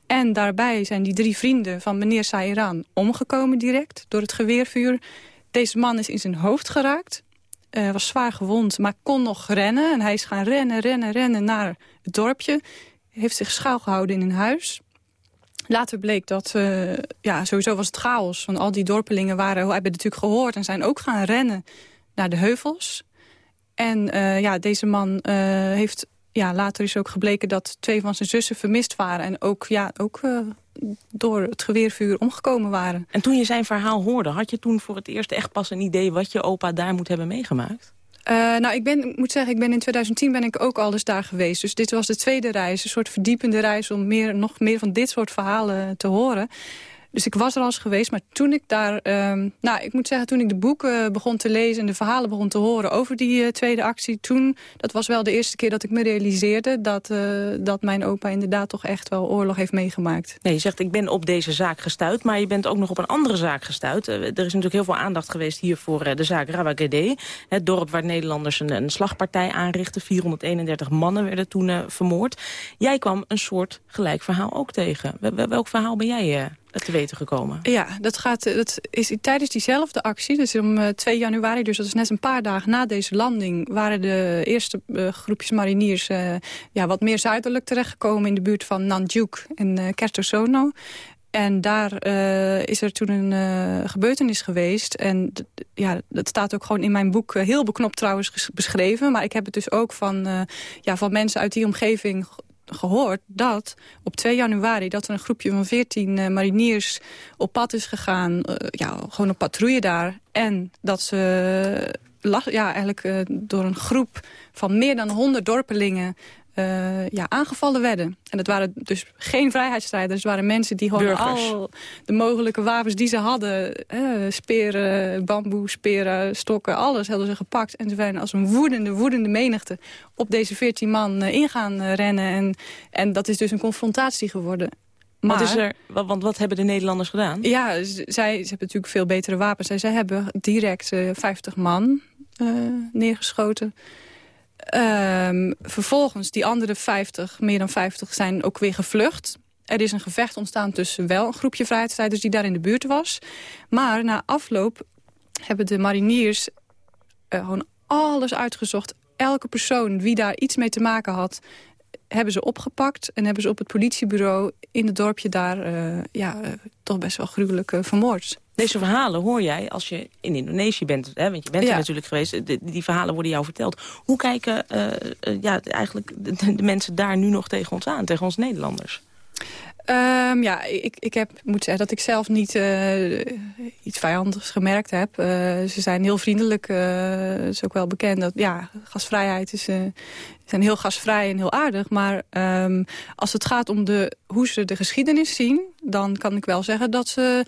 En daarbij zijn die drie vrienden van meneer Sairan omgekomen direct door het geweervuur. Deze man is in zijn hoofd geraakt, uh, was zwaar gewond, maar kon nog rennen. En hij is gaan rennen, rennen, rennen naar het dorpje. Heeft zich schuilgehouden in een huis. Later bleek dat, uh, ja, sowieso was het chaos. Want al die dorpelingen waren, hebben natuurlijk gehoord... en zijn ook gaan rennen naar de heuvels. En uh, ja, deze man heeft... Ja, later is ook gebleken dat twee van zijn zussen vermist waren. En ook, ja, ook door het geweervuur omgekomen waren. En toen je zijn verhaal hoorde, had je toen voor het eerst echt pas een idee... wat je opa daar moet hebben meegemaakt? Uh, nou, ik, ben, moet zeggen, ik ben in 2010 ben ik ook al eens daar geweest. Dus dit was de tweede reis, een soort verdiepende reis... om meer, nog meer van dit soort verhalen te horen. Dus ik was er al eens geweest, maar toen ik daar... Uh, nou, ik moet zeggen, toen ik de boeken begon te lezen... en de verhalen begon te horen over die uh, tweede actie... toen, dat was wel de eerste keer dat ik me realiseerde... dat, uh, dat mijn opa inderdaad toch echt wel oorlog heeft meegemaakt. Nee, je zegt, ik ben op deze zaak gestuurd... maar je bent ook nog op een andere zaak gestuurd. er is natuurlijk heel veel aandacht geweest hier voor de zaak Rawagede. Het dorp waar Nederlanders een, een slagpartij aanrichten. 431 mannen werden toen vermoord. Jij kwam een soort gelijk verhaal ook tegen. Welk verhaal ben jij te weten gekomen? Ja, dat, gaat, dat is tijdens diezelfde actie, dus om uh, 2 januari, dus dat is net een paar dagen na deze landing, waren de eerste uh, groepjes mariniers ja, wat meer zuidelijk terechtgekomen in de buurt van Nandjuk en uh, Kertosono. En daar is er toen een gebeurtenis geweest. En ja, dat staat ook gewoon in mijn boek heel beknopt trouwens beschreven. Maar ik heb het dus ook van, ja, van mensen uit die omgeving gehoord dat op 2 januari... dat er een groepje van 14 uh, mariniers op pad is gegaan. Uh, ja, gewoon een patrouille daar. En dat ze ja, eigenlijk door een groep van meer dan 100 dorpelingen... Uh, ja, aangevallen werden. En dat waren dus geen vrijheidsstrijders. Het waren mensen die gewoon Burgers. al de mogelijke wapens die ze hadden... Uh, speren, bamboe, speren, stokken, alles hadden ze gepakt. En ze zijn als een woedende, woedende menigte... op deze veertien man uh, ingaan rennen. En, en dat is dus een confrontatie geworden. Maar, wat is er, want wat hebben de Nederlanders gedaan? Ja, zij, ze hebben natuurlijk veel betere wapens. Zij, zij hebben direct 50 man neergeschoten... Um, vervolgens, die andere 50, meer dan 50, zijn ook weer gevlucht. Er is een gevecht ontstaan tussen wel een groepje vrijheidsstrijders... die daar in de buurt was. Maar na afloop hebben de mariniers uh, gewoon alles uitgezocht. Elke persoon wie daar iets mee te maken had hebben ze opgepakt en hebben ze op het politiebureau in het dorpje daar uh, ja, uh, toch best wel gruwelijk uh, vermoord. Deze verhalen hoor jij als je in Indonesië bent, hè, want je bent Ja. er natuurlijk geweest. De- die verhalen worden jou verteld. Hoe kijken ja, eigenlijk de, de mensen daar nu nog tegen ons aan, tegen ons Nederlanders? Um, ja, ik, ik heb, moet zeggen dat ik zelf niet uh, iets vijandigs gemerkt heb. Uh, ze zijn heel vriendelijk. Uh, het is ook wel bekend dat ja, gasvrijheid is, ze zijn heel gasvrij en heel aardig. Maar um, als het gaat om de, hoe ze de geschiedenis zien... dan kan ik wel zeggen dat ze...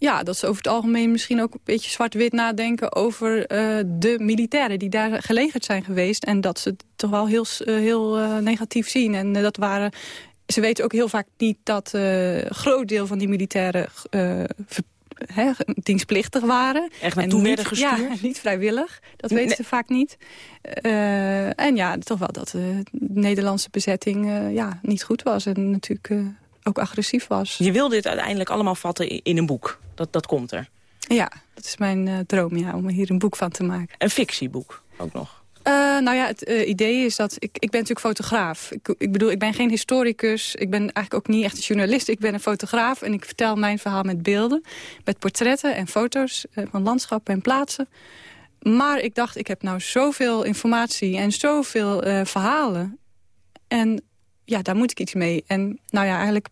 Ja, dat ze over het algemeen misschien ook een beetje zwart-wit nadenken... over de militairen die daar gelegerd zijn geweest. En dat ze het toch wel heel, heel negatief zien. En dat waren ze weten ook heel vaak niet dat een groot deel van die militairen hè, dienstplichtig waren. Echt naartoe en werden gestuurd? Ja, niet vrijwillig. Dat weten Nee. ze vaak niet. Eh, en ja, toch wel dat de Nederlandse bezetting eh, ja, niet goed was. En natuurlijk eh, ook agressief was. Je wil dit uiteindelijk allemaal vatten in een boek. Dat, dat komt er. Ja, dat is mijn eh, droom, ja, om er hier een boek van te maken. Een fictieboek ook nog. Eh, nou ja, het eh, idee is dat... Ik, ik ben natuurlijk fotograaf. Ik, ik bedoel, ik ben geen historicus. Ik ben eigenlijk ook niet echt een journalist. Ik ben een fotograaf en ik vertel mijn verhaal met beelden. Met portretten en foto's eh, van landschappen en plaatsen. Maar ik dacht, ik heb nou zoveel informatie en zoveel verhalen. En ja, daar moet ik iets mee. En nou ja, eigenlijk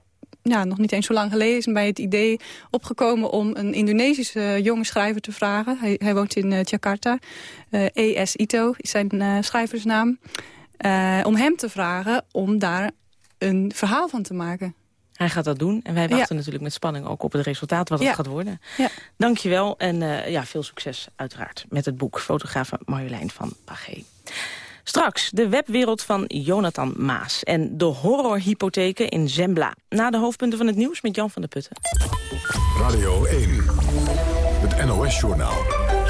ja, nog niet eens zo lang geleden is mij het idee opgekomen... om een Indonesische jonge schrijver te vragen. Hij, hij woont in eh, Jakarta. Eh E.S. Ito is zijn eh, schrijversnaam. Eh, om hem te vragen om daar een verhaal van te maken. Hij gaat dat doen en wij wachten natuurlijk met spanning ook op het resultaat wat het Ja. gaat worden. Ja. Dankjewel en eh, ja, veel succes uiteraard met het boek Fotografe Marjolein van Pagé. Straks de webwereld van Jonathan Maas en de horrorhypotheken in Zembla. Na de hoofdpunten van het nieuws met Jan van der Putten. Radio 1, het NOS-journaal.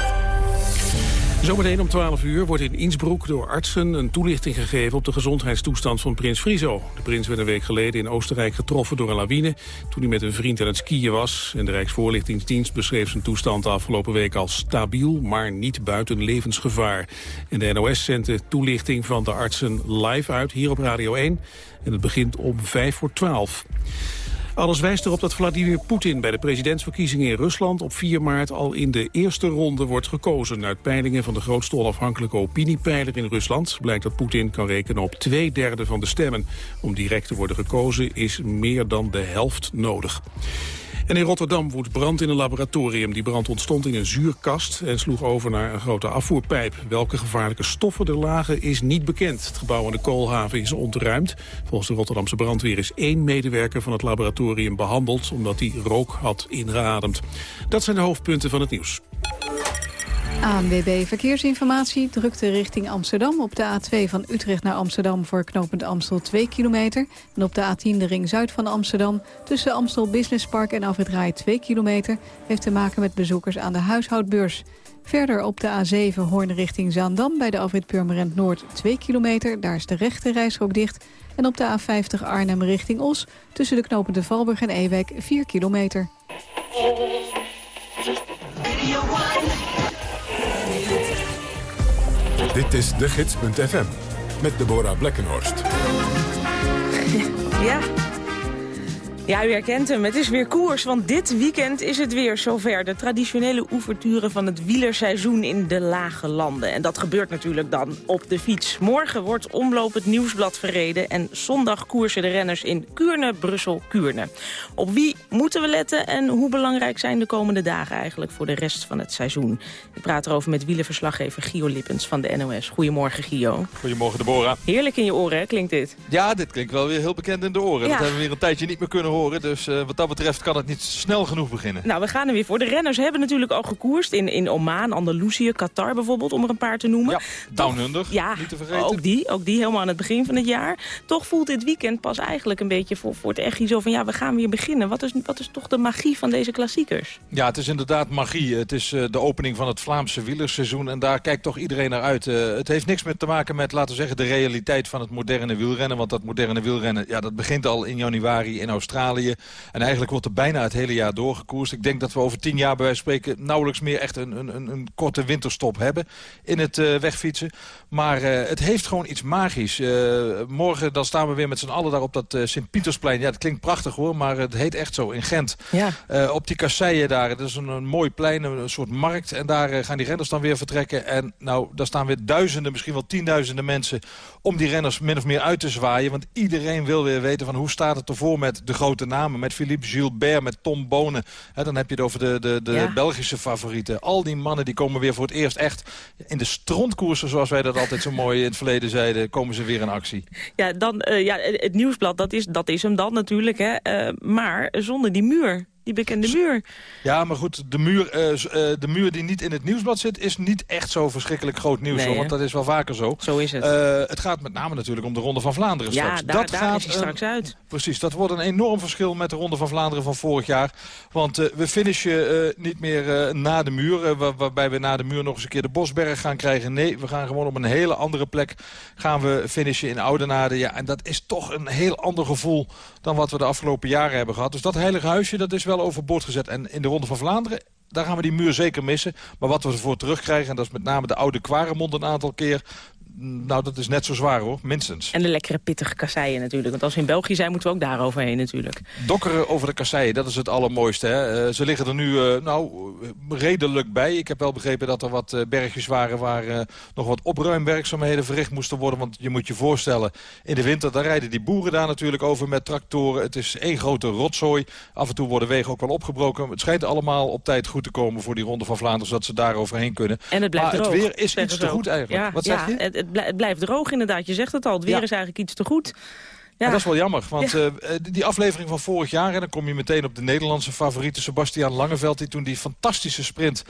Zometeen om 12 uur wordt in Innsbruck door artsen een toelichting gegeven op de gezondheidstoestand van prins Friso. De prins werd een week geleden in Oostenrijk getroffen door een lawine toen hij met een vriend aan het skiën was. En de Rijksvoorlichtingsdienst beschreef zijn toestand afgelopen week als stabiel, maar niet buiten levensgevaar. En de NOS zendt de toelichting van de artsen live uit hier op Radio 1 en het begint om 5 voor 12. Alles wijst erop dat Vladimir Poetin bij de presidentsverkiezingen in Rusland op 4 maart al in de eerste ronde wordt gekozen. Uit peilingen van de grootste onafhankelijke opiniepeiler in Rusland blijkt dat Poetin kan rekenen op twee derde van de stemmen. Om direct te worden gekozen is meer dan de helft nodig. En in Rotterdam woedt brand in een laboratorium. Die brand ontstond in een zuurkast en sloeg over naar een grote afvoerpijp. Welke gevaarlijke stoffen er lagen is niet bekend. Het gebouw aan de koolhaven is ontruimd. Volgens de Rotterdamse brandweer is één medewerker van het laboratorium behandeld... omdat hij rook had ingeademd. Dat zijn de hoofdpunten van het nieuws. ANWB Verkeersinformatie. Drukte richting Amsterdam. Op de A2 van Utrecht naar Amsterdam voor knooppunt Amstel 2 kilometer. En op de A10 de ring zuid van Amsterdam. Tussen Amstel Business Park en Afrit Rai 2 kilometer. Heeft te maken met bezoekers aan de huishoudbeurs. Verder op de A7 Hoorn richting Zaandam bij de afrit Purmerend Noord 2 kilometer. Daar is de rechte reisrook dicht. En op de A50 Arnhem richting Os tussen de knopende Valburg en Ewijk 4 kilometer. Dit is de gids.fm met Deborah Blekkenhorst. Ja. Ja, u herkent hem. Het is weer koers, want dit weekend is het weer zover. De traditionele ouverture van het wielerseizoen in de lage landen. En dat gebeurt natuurlijk dan op de fiets. Morgen wordt omloop het Nieuwsblad verreden... en zondag koersen de renners in Kuurne, Brussel, Kuurne. Op wie moeten we letten en hoe belangrijk zijn de komende dagen eigenlijk... voor de rest van het seizoen? Ik praat erover met wielerverslaggever Gio Lippens van de NOS. Goedemorgen, Gio. Goedemorgen, Deborah. Heerlijk in je oren, hè, klinkt dit? Ja, dit klinkt wel weer heel bekend in de oren. Ja. Dat hebben we weer een tijdje niet meer kunnen horen. Dus eh, wat dat betreft kan het niet snel genoeg beginnen. Nou, we gaan er weer voor. De renners hebben natuurlijk al gekoerst in, in Oman, Andalusië, Qatar bijvoorbeeld, om er een paar te noemen. Ja, Down Under, Ja, niet te vergeten. ook die, ook die helemaal aan het begin van het jaar. Toch voelt dit weekend pas eigenlijk een beetje voor, voor het echi zo van... ja, we gaan weer beginnen. Wat is, wat is toch de magie van deze klassiekers? Ja, het is inderdaad magie. Het is eh, de opening van het Vlaamse wielerseizoen en daar kijkt toch iedereen naar uit. Eh, het heeft niks meer te maken met, laten we zeggen, de realiteit van het moderne wielrennen. Want dat moderne wielrennen, ja, dat begint al in januari in Australië. En eigenlijk wordt er bijna het hele jaar doorgekoerst. Ik denk dat we over tien jaar bij wijze van spreken nauwelijks meer echt een, een, een, een korte winterstop hebben in het eh, wegfietsen. Maar eh, het heeft gewoon iets magisch. Eh, morgen dan staan we weer met z'n allen daar op dat Sint-Pietersplein. Ja, dat klinkt prachtig hoor, maar het heet echt zo in Gent. Ja. Op die kasseien daar, dat is een, een mooi plein, een, een soort markt. En daar gaan die renners dan weer vertrekken. En nou, daar staan weer duizenden, misschien wel tienduizenden mensen... om die renners min of meer uit te zwaaien. Want iedereen wil weer weten van hoe staat het ervoor met de grote namen. Met Philippe Gilbert, met Tom Bonen. Hè, dan heb je het over de, de, de Ja. Belgische favorieten. Al die mannen die komen weer voor het eerst echt in de strontkoersen... zoals wij dat altijd zo mooi in het verleden zeiden, komen ze weer in actie. Ja, dan, eh, ja het nieuwsblad, dat is, dat is hem dan natuurlijk. Hè. Eh, maar zonder die muur die bekende muur. Ja, maar goed, de muur, uh, de muur die niet in het nieuwsblad zit... is niet echt zo verschrikkelijk groot nieuws, hoor, want dat is wel vaker zo. Zo is het. Uh, het gaat met name natuurlijk om de Ronde van Vlaanderen ja, straks. Daar, dat daar gaat, is hij straks uit. Precies, dat wordt een enorm verschil met de Ronde van Vlaanderen van vorig jaar. Want we finishen niet meer na de muur, waar, waarbij we na de muur nog eens een keer de Bosberg gaan krijgen. Nee, we gaan gewoon op een hele andere plek gaan we finishen in Oudenaarde. Ja, en dat is toch een heel ander gevoel dan wat we de afgelopen jaren hebben gehad. Dus dat heilige huisje, dat is wel overboord gezet. En in de Ronde van Vlaanderen, daar gaan we die muur zeker missen. Maar wat we ervoor terugkrijgen, en dat is met name de oude Kwaremond een aantal keer... Nou, dat is net zo zwaar hoor, minstens. En de lekkere pittige kasseien natuurlijk. Want als we in België zijn, moeten we ook daar overheen natuurlijk. Dokkeren over de kasseien, dat is het allermooiste. Hè? Uh, ze liggen er nu uh, nou, redelijk bij. Ik heb wel begrepen dat er wat uh, bergjes waren... waar nog wat opruimwerkzaamheden verricht moesten worden. Want je moet je voorstellen, in de winter daar rijden die boeren daar natuurlijk over met tractoren. Het is één grote rotzooi. Af en toe worden wegen ook wel opgebroken. Het schijnt allemaal op tijd goed te komen voor die Ronde van Vlaanderen... zodat ze daar overheen kunnen. En het blijft maar droog, het weer is iets te goed eigenlijk. Ja, wat ja, zeg je? Het, het blijft droog inderdaad. Je zegt het al, het weer Ja. is eigenlijk iets te goed. Ja. Dat is wel jammer, want eh, die aflevering van vorig jaar... en dan kom je meteen op de Nederlandse favoriete Sebastian Langeveld... die toen die fantastische sprint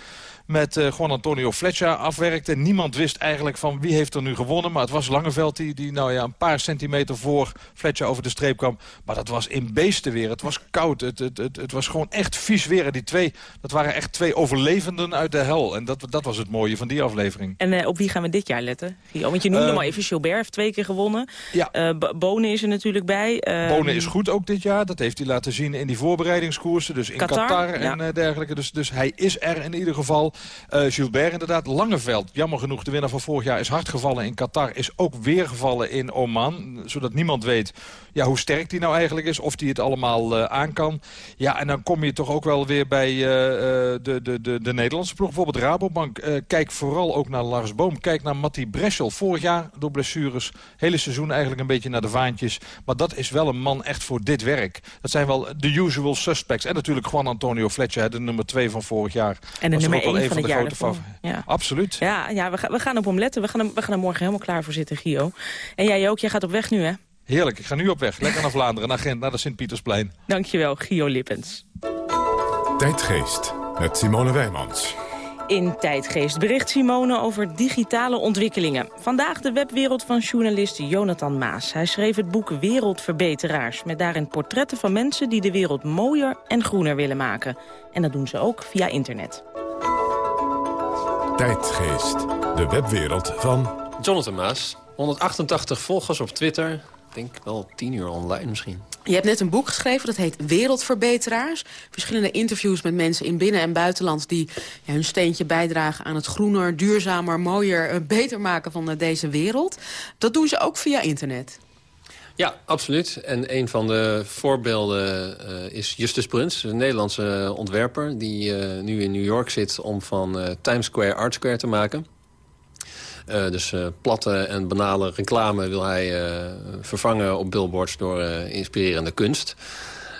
met eh, Juan Antonio Fletcher afwerkte. Niemand wist eigenlijk van wie heeft er nu gewonnen. Maar het was Langeveld die, die nou ja, een paar centimeter voor Fletcher over de streep kwam. Maar dat was in beestenweer. Het was koud. Het, het, het, het was gewoon echt vies weer. En die twee, dat waren echt twee overlevenden uit de hel. En dat, dat was het mooie van die aflevering. En eh, op wie gaan we dit jaar letten? Guido? Want je noemde Eh, maar even Gilbert, heeft twee keer gewonnen. Ja. Bonen is er natuurlijk bij. Eh, Bonen is goed ook dit jaar. Dat heeft hij laten zien in die voorbereidingskoersen. Dus in Qatar, Qatar, en ja. dergelijke. Dus, dus hij is er in ieder geval. Eh Gilbert inderdaad. Langeveld, jammer genoeg, de winnaar van vorig jaar is hard gevallen in Qatar. Is ook weer gevallen in Oman. Zodat niemand weet ja, hoe sterk die nou eigenlijk is. Of die het allemaal eh, aan kan. Ja, en dan kom je toch ook wel weer bij eh, de, de, de, de Nederlandse ploeg. Bijvoorbeeld Rabobank. Kijk vooral ook naar Lars Boom. Kijk naar Matti Breschel. Vorig jaar door blessures. Hele seizoen eigenlijk een beetje naar de vaantjes. Maar dat is wel een man echt voor dit werk. Dat zijn wel de usual suspects. En natuurlijk Juan Antonio Fletcher, de nummer 2 van vorig jaar. En de nummer ook wel één een van de jaar grote daarvoor. favorieten. Ja. Absoluut. Ja, ja we, gaan, we gaan op hem letten. We gaan, we gaan er morgen helemaal klaar voor zitten, Gio. En jij ook, jij gaat op weg nu, hè? Heerlijk, ik ga nu op weg. Lekker naar Vlaanderen, naar Gent, naar de Sint-Pietersplein. Dankjewel, Gio Lippens. Tijdgeest met Simone Wijmans. In Tijdgeest bericht Simone over digitale ontwikkelingen. Vandaag de webwereld van journalist Jonathan Maas. Hij schreef het boek Wereldverbeteraars... met daarin portretten van mensen die de wereld mooier en groener willen maken. En dat doen ze ook via internet. Tijdgeest, de webwereld van... Jonathan Maas, 188 volgers op Twitter. Ik denk wel 10 uur online misschien. Je hebt net een boek geschreven, dat heet Wereldverbeteraars. Verschillende interviews met mensen in binnen- en buitenland... die ja, hun steentje bijdragen aan het groener, duurzamer, mooier... eh, beter maken van eh, deze wereld. Dat doen ze ook via internet. Ja, absoluut. En een van de voorbeelden eh, is Justus Prins, een Nederlandse ontwerper... die eh, nu in New York zit om van eh, Times Square Art Square te maken. Dus platte en banale reclame wil hij vervangen op billboards door inspirerende kunst.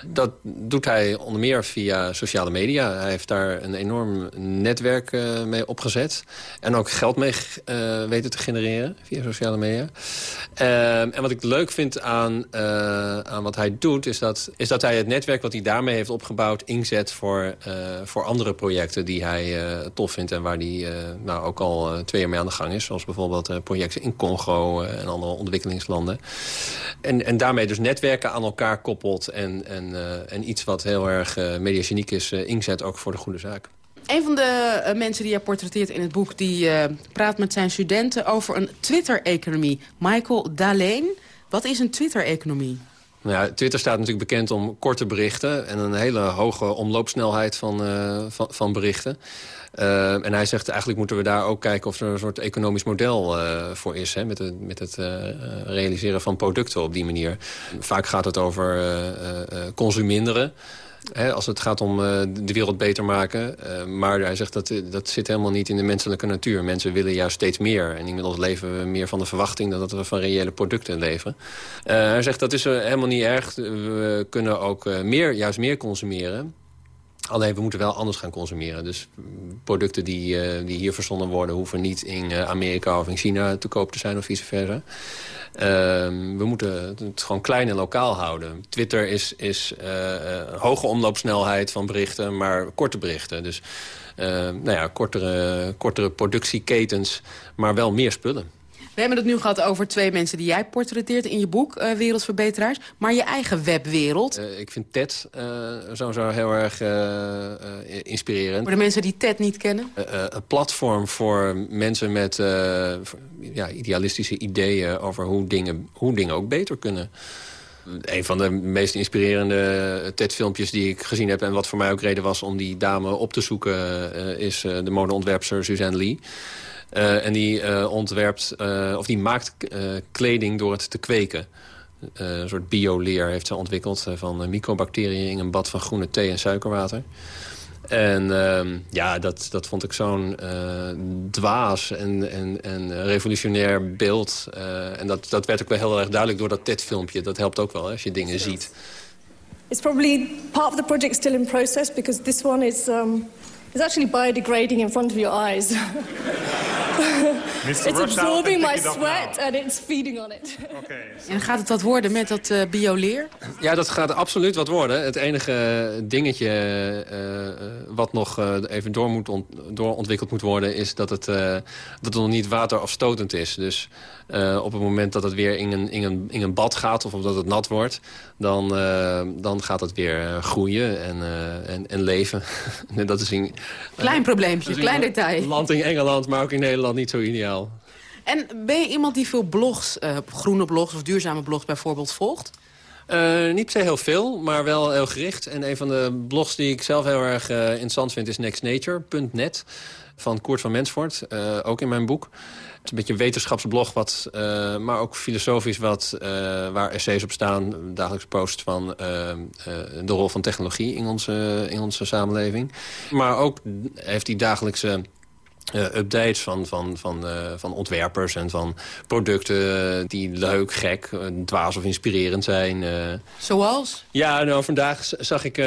Dat doet hij onder meer via sociale media. Hij heeft daar een enorm netwerk eh, mee opgezet. En ook geld mee eh, weten te genereren via sociale media. Ehm, en wat ik leuk vind aan, eh, aan wat hij doet... Is dat, is dat hij het netwerk wat hij daarmee heeft opgebouwd... inzet voor, voor andere projecten die hij tof vindt... en waar hij nou, ook al twee jaar mee aan de gang is. Zoals bijvoorbeeld projecten in Congo en andere ontwikkelingslanden. En, en daarmee dus netwerken aan elkaar koppelt... en, en, eh, en iets wat heel erg eh mediageniek is, eh, inzet ook voor de goede zaak. Een van de mensen die je portretteert in het boek... die praat met zijn studenten over een Twitter-economie. Michael Daleen. Wat is een Twitter-economie? Nou ja, Twitter staat natuurlijk bekend om korte berichten... en een hele hoge omloopsnelheid van, van, van berichten. Eh, en hij zegt eigenlijk moeten we daar ook kijken... of er een soort economisch model eh, voor is... Hè, met, het, met het eh, realiseren van producten op die manier. Vaak gaat het over eh, consuminderen... Als het gaat om de wereld beter maken. Eh, maar hij zegt dat dat zit helemaal niet in de menselijke natuur. Mensen willen juist steeds meer. En inmiddels leven we meer van de verwachting... dan dat we van reële producten leven. Hij zegt dat is helemaal niet erg. We kunnen ook meer, juist meer consumeren. Alleen we moeten wel anders gaan consumeren. Dus producten die, eh, die hier verzonnen worden... hoeven niet in eh, Amerika of in China te koop te zijn of vice versa. Ehm, we moeten het gewoon klein en lokaal houden. Twitter is, is hoge omloopsnelheid van berichten, maar korte berichten. Dus nou ja, kortere, kortere productieketens, maar wel meer spullen. We hebben het nu gehad over twee mensen die jij portretteert in je boek, uh, Wereldverbeteraars. Maar je eigen webwereld. Uh, ik vind TED uh, zo, zo heel erg inspirerend. Voor de mensen die TED niet kennen? een platform voor mensen met ja, idealistische ideeën over hoe dingen, hoe dingen ook beter kunnen. Een van de meest inspirerende TED-filmpjes die ik gezien heb... en wat voor mij ook reden was om die dame op te zoeken... is de modeontwerpster Suzanne Lee. Uh, en die uh, ontwerpt, uh, of die maakt kleding door het te kweken. een soort bioleer heeft ze ontwikkeld van microbacteriën in een bad van groene thee en suikerwater. En ehm, ja, dat, dat vond ik zo'n dwaas en, en, en revolutionair beeld. en dat, dat werd ook wel heel erg duidelijk door dat TED-filmpje. Dat helpt ook wel hè, als je dingen ziet. It's probably part of the project still in process because this one is um, It's actually biodegrading in front of your eyes. it's absorbing my sweat and it's feeding on it. Okay, En gaat het wat worden met dat uh, bioleer? Ja, dat gaat absoluut wat worden. Het enige dingetje uh, wat nog uh, even door moet doorontwikkeld moet worden... is dat het, dat het nog niet waterafstotend is. Dus uh, op het moment dat het weer in een, in, een, in een bad gaat of omdat het nat wordt... dan, uh, dan gaat het weer eh, groeien en, uh, en, en leven. dat is een klein probleempje, klein detail. land in Engeland, maar ook in Nederland niet zo ideaal. En ben je iemand die veel blogs, groene blogs of duurzame blogs bijvoorbeeld volgt? Uh, niet per se heel veel, maar wel heel gericht. En een van de blogs die ik zelf heel erg uh, interessant vind is nextnature.net van Koert van Mensvoort, ook in mijn boek een beetje een wetenschapsblog, wat, uh, maar ook filosofisch wat, uh, waar essays op staan. Dagelijks post van uh, de rol van technologie in onze, in onze samenleving. Maar ook heeft hij dagelijkse uh, updates van, van, van, uh, van ontwerpers en van producten die leuk, gek, dwaas of inspirerend zijn. Uh. Zoals? Ja, nou vandaag zag ik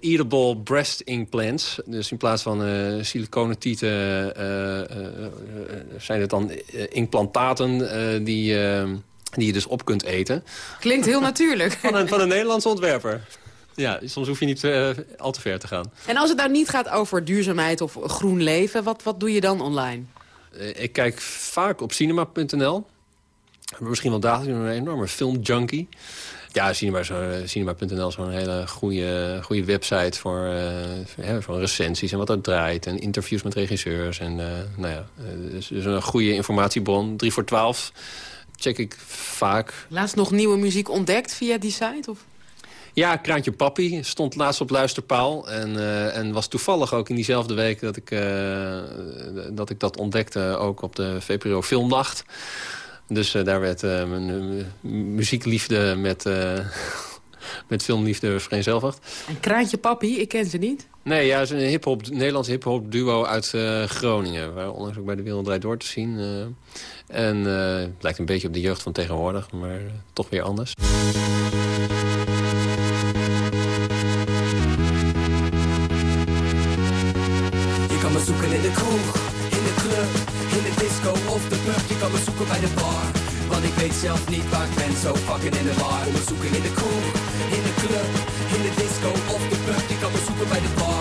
eatable breast implants. Dus in plaats van siliconen tieten zijn het dan implantaten die, die je dus op kunt eten. Klinkt heel natuurlijk. Van een, van een Nederlandse ontwerper. Ja, soms hoef je niet uh, al te ver te gaan. En als het nou niet gaat over duurzaamheid of groen leven... wat, wat doe je dan online? Uh, ik kijk vaak op cinema.nl. Misschien wel dagelijks een enorme filmjunkie. Ja, cinema.nl cinema is zo'n hele goede, goede website voor, uh, voor recensies en wat er draait. En interviews met regisseurs. En nou ja, dus, dus een goede informatiebron. 3 voor 12 check ik vaak. Laatst nog nieuwe muziek ontdekt via die site? Of? Ja, Kraantje Papi stond laatst op luisterpaal. En, uh, en was toevallig ook in diezelfde week dat ik, uh, dat, ik dat ontdekte... ook op de VPRO Filmnacht. Dus uh, daar werd mijn muziekliefde met, met filmliefde vereenzelfigd. En Kraantje Papi, ik ken ze niet. Nee, ja, het is een hip-hop, Nederlands hip-hop duo uit Groningen. Waar onlangs ook bij de Wereld Door te zien. en het lijkt een beetje op de jeugd van tegenwoordig, maar toch weer anders. Zoeken in de kroeg, in de club, in de disco of de pub. Je kan me zoeken bij de bar, want ik weet zelf niet waar ik ben. Zo fucking in de. Kom me zoeken in de kroeg, in de club, in de disco of de pub. Je kan me zoeken bij de bar,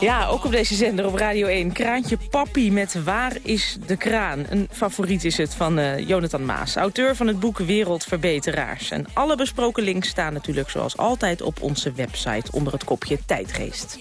Ja, ook op deze zender op Radio 1. Kraantje Papi met Waar is de kraan? Een favoriet is het van uh, Jonathan Maas, auteur van het boek Wereldverbeteraars. En alle besproken links staan natuurlijk zoals altijd op onze website onder het kopje Tijdgeest.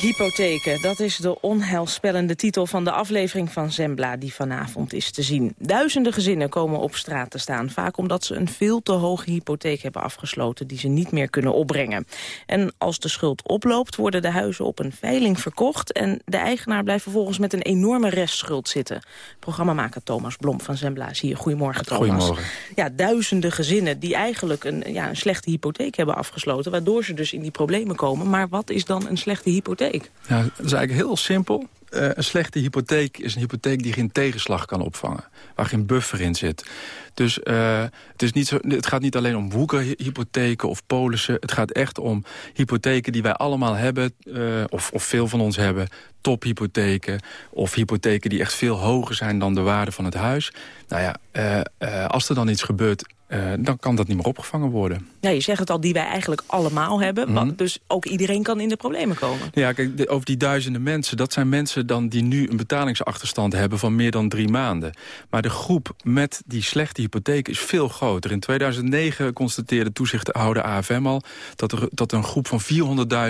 Hypotheken, dat is de onheilspellende titel van de aflevering van Zembla die vanavond is te zien. Duizenden gezinnen komen op straat te staan, vaak omdat ze een veel te hoge hypotheek hebben afgesloten die ze niet meer kunnen opbrengen. En als de schuld oploopt, worden de huizen op een veiling verkocht en de eigenaar blijft vervolgens met een enorme restschuld zitten. Programmamaker Thomas Blom van Zembla is hier. Goedemorgen Thomas. Goedemorgen. Ja, duizenden gezinnen die eigenlijk een, ja, een slechte hypotheek hebben afgesloten, waardoor ze dus in die problemen komen. Maar wat is dan een slechte hypotheek? Ja, dat is eigenlijk heel simpel. Uh, een slechte hypotheek is een hypotheek die geen tegenslag kan opvangen. Waar geen buffer in zit. Dus uh, het, is niet zo, het gaat niet alleen om woekerhypotheken of polissen. Het gaat echt om hypotheken die wij allemaal hebben, uh, of, of veel van ons hebben. Tophypotheken of hypotheken die echt veel hoger zijn dan de waarde van het huis. Nou ja, als er dan iets gebeurt uh, dan kan dat niet meer opgevangen worden. Ja, je zegt het al, die wij eigenlijk allemaal hebben. Mm -hmm. Dus ook iedereen kan in de problemen komen. Ja, kijk, de, over die duizenden mensen... dat zijn mensen dan die nu een betalingsachterstand hebben... van meer dan drie maanden. Maar de groep met die slechte hypotheek is veel groter. In 2009 constateerde toezichthouder AFM al... dat er, dat een groep van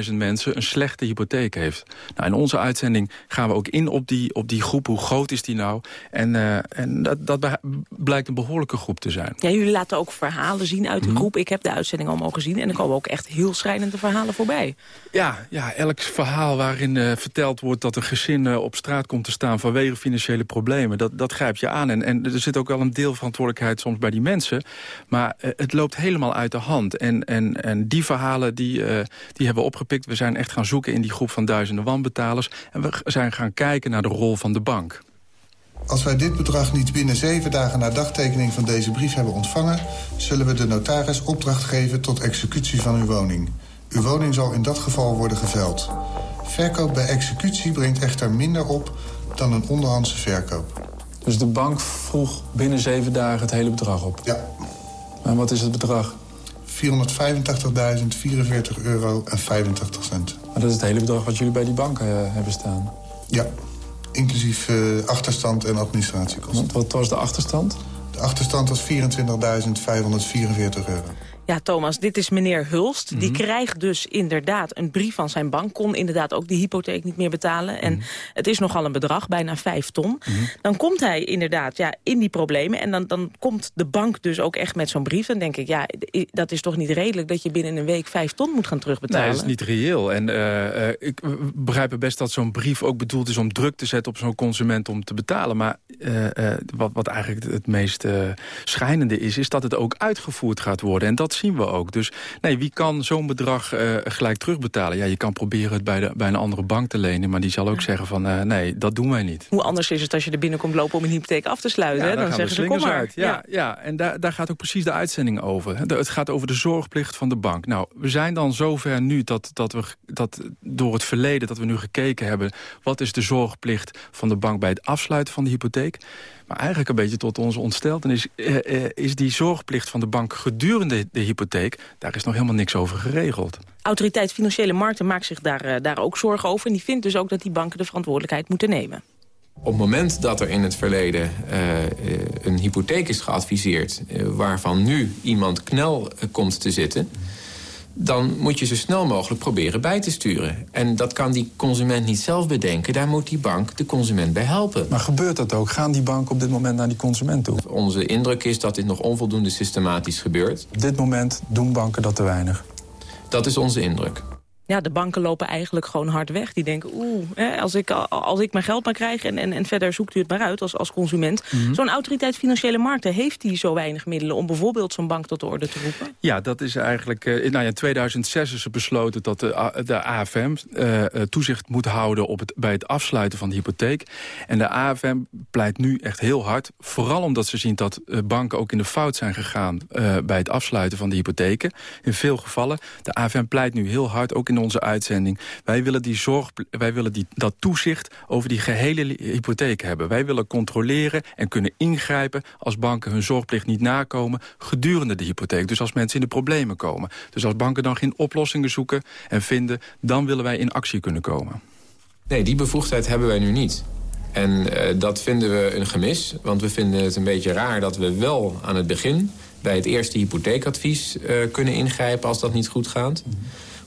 400.000 mensen een slechte hypotheek heeft. Nou, in onze uitzending gaan we ook in op die, op die groep. Hoe groot is die nou? En, uh, en dat, dat blijkt een behoorlijke groep te zijn. Ja, jullie laten ook verhalen zien uit de mm. groep. Ik heb de uitzending al mogen zien en er komen ook echt heel schrijnende verhalen voorbij. Ja, ja elk verhaal waarin uh, verteld wordt dat een gezin uh, op straat komt te staan vanwege financiële problemen, dat, dat grijpt je aan. En, en er zit ook wel een deel verantwoordelijkheid soms bij die mensen, maar uh, het loopt helemaal uit de hand. En, en, en die verhalen die, die hebben we opgepikt. We zijn echt gaan zoeken in die groep van duizenden wanbetalers en we zijn gaan kijken naar de rol van de bank. Als wij dit bedrag niet binnen zeven dagen na dagtekening van deze brief hebben ontvangen... zullen we de notaris opdracht geven tot executie van uw woning. Uw woning zal in dat geval worden geveld. Verkoop bij executie brengt echter minder op dan een onderhandse verkoop. Dus de bank vroeg binnen zeven dagen het hele bedrag op? Ja. En wat is het bedrag? 485.044 euro en 85 cent. Maar dat is het hele bedrag wat jullie bij die bank uh, hebben staan? Ja inclusief uh, achterstand en administratiekosten. Wat was de achterstand? De achterstand was 24.544 euro. Ja, Thomas, dit is meneer Hulst. Die mhm. krijgt dus inderdaad een brief van zijn bank. Kon inderdaad ook die hypotheek niet meer betalen. En mhm. het is nogal een bedrag, bijna vijf ton. Mhm. Dan komt hij inderdaad ja, in die problemen. En dan, dan komt de bank dus ook echt met zo'n brief. Dan denk ik, ja, dat is toch niet redelijk... dat je binnen een week vijf ton moet gaan terugbetalen? Nee, dat is niet reëel. En uh, uh, ik begrijp best dat zo'n brief ook bedoeld is... om druk te zetten op zo'n consument om te betalen. Maar uh, wat, wat eigenlijk het meest schijnende is... is dat het ook uitgevoerd gaat worden. En dat zien we ook. Dus nee, wie kan zo'n bedrag uh, gelijk terugbetalen? Ja, je kan proberen het bij, de, bij een andere bank te lenen... maar die zal ook zeggen van uh, nee, dat doen wij niet. Hoe anders is het als je er binnenkomt lopen om een hypotheek af te sluiten? Ja, dan, dan zeggen ze kom maar. Uit. Ja, ja. ja. en daar, daar gaat ook precies de uitzending over. het gaat over de zorgplicht van de bank. Nou, we zijn dan zover nu dat, dat we dat door het verleden... dat we nu gekeken hebben... wat is de zorgplicht van de bank bij het afsluiten van de hypotheek... Maar eigenlijk een beetje tot onze ontsteltenis uh, uh, is die zorgplicht van de bank gedurende de hypotheek. Daar is nog helemaal niks over geregeld. Autoriteit Financiële Markten maakt zich daar, uh, daar ook zorgen over. En die vindt dus ook dat die banken de verantwoordelijkheid moeten nemen. Op het moment dat er in het verleden een hypotheek is geadviseerd... waarvan nu iemand knel komt te zitten dan moet je zo snel mogelijk proberen bij te sturen. En dat kan die consument niet zelf bedenken. Daar moet die bank de consument bij helpen. Maar gebeurt dat ook? Gaan die banken op dit moment naar die consument toe? Onze indruk is dat dit nog onvoldoende systematisch gebeurt. Op dit moment doen banken dat te weinig? Dat is onze indruk ja, de banken lopen eigenlijk gewoon hard weg. Die denken, oeh, hè, als, ik, als ik mijn geld maar krijg... en, en, en verder zoekt u het maar uit als, als consument. Mhm. Zo'n autoriteit financiële markten, heeft die zo weinig middelen... om bijvoorbeeld zo'n bank tot de orde te roepen? Ja, dat is eigenlijk... Uh, nou ja, in 2006 is er besloten dat de, de AFM uh, eh, toezicht moet houden... Op het, bij het afsluiten van de hypotheek. En de AFM pleit nu echt heel hard. Vooral omdat ze zien dat banken ook in de fout zijn gegaan... bij het afsluiten van de hypotheken. In veel gevallen. De AFM pleit nu heel hard, ook in in onze uitzending. Wij willen, die zorg, wij willen die, dat toezicht over die gehele hypotheek hebben. Wij willen controleren en kunnen ingrijpen als banken hun zorgplicht niet nakomen gedurende de hypotheek. Dus als mensen in de problemen komen. Dus als banken dan geen oplossingen zoeken en vinden, dan willen wij in actie kunnen komen. Nee, die bevoegdheid hebben wij nu niet. En uh, dat vinden we een gemis, want we vinden het een beetje raar dat we wel aan het begin bij het eerste hypotheekadvies uh, kunnen ingrijpen als dat niet goed gaat.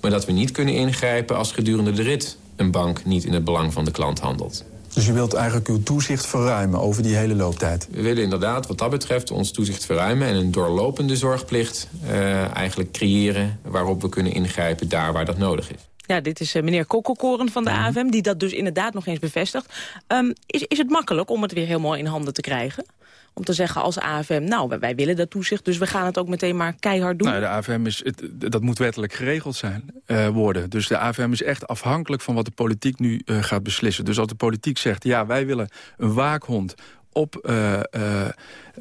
Maar dat we niet kunnen ingrijpen als gedurende de rit een bank niet in het belang van de klant handelt. Dus je wilt eigenlijk uw toezicht verruimen over die hele looptijd? We willen inderdaad wat dat betreft ons toezicht verruimen... en een doorlopende zorgplicht uh, eigenlijk creëren... waarop we kunnen ingrijpen daar waar dat nodig is. Ja, dit is uh, meneer Kokkelkoren van de. AFM... die dat dus inderdaad nog eens bevestigt. Um, is, is het makkelijk om het weer helemaal in handen te krijgen? Om te zeggen als AFM... nou, wij willen dat toezicht, dus we gaan het ook meteen maar keihard doen? Nou, de AFM is, dat moet wettelijk geregeld zijn, uh, worden. Dus de AFM is echt afhankelijk van wat de politiek nu uh, gaat beslissen. Dus als de politiek zegt, ja, wij willen een waakhond op, uh,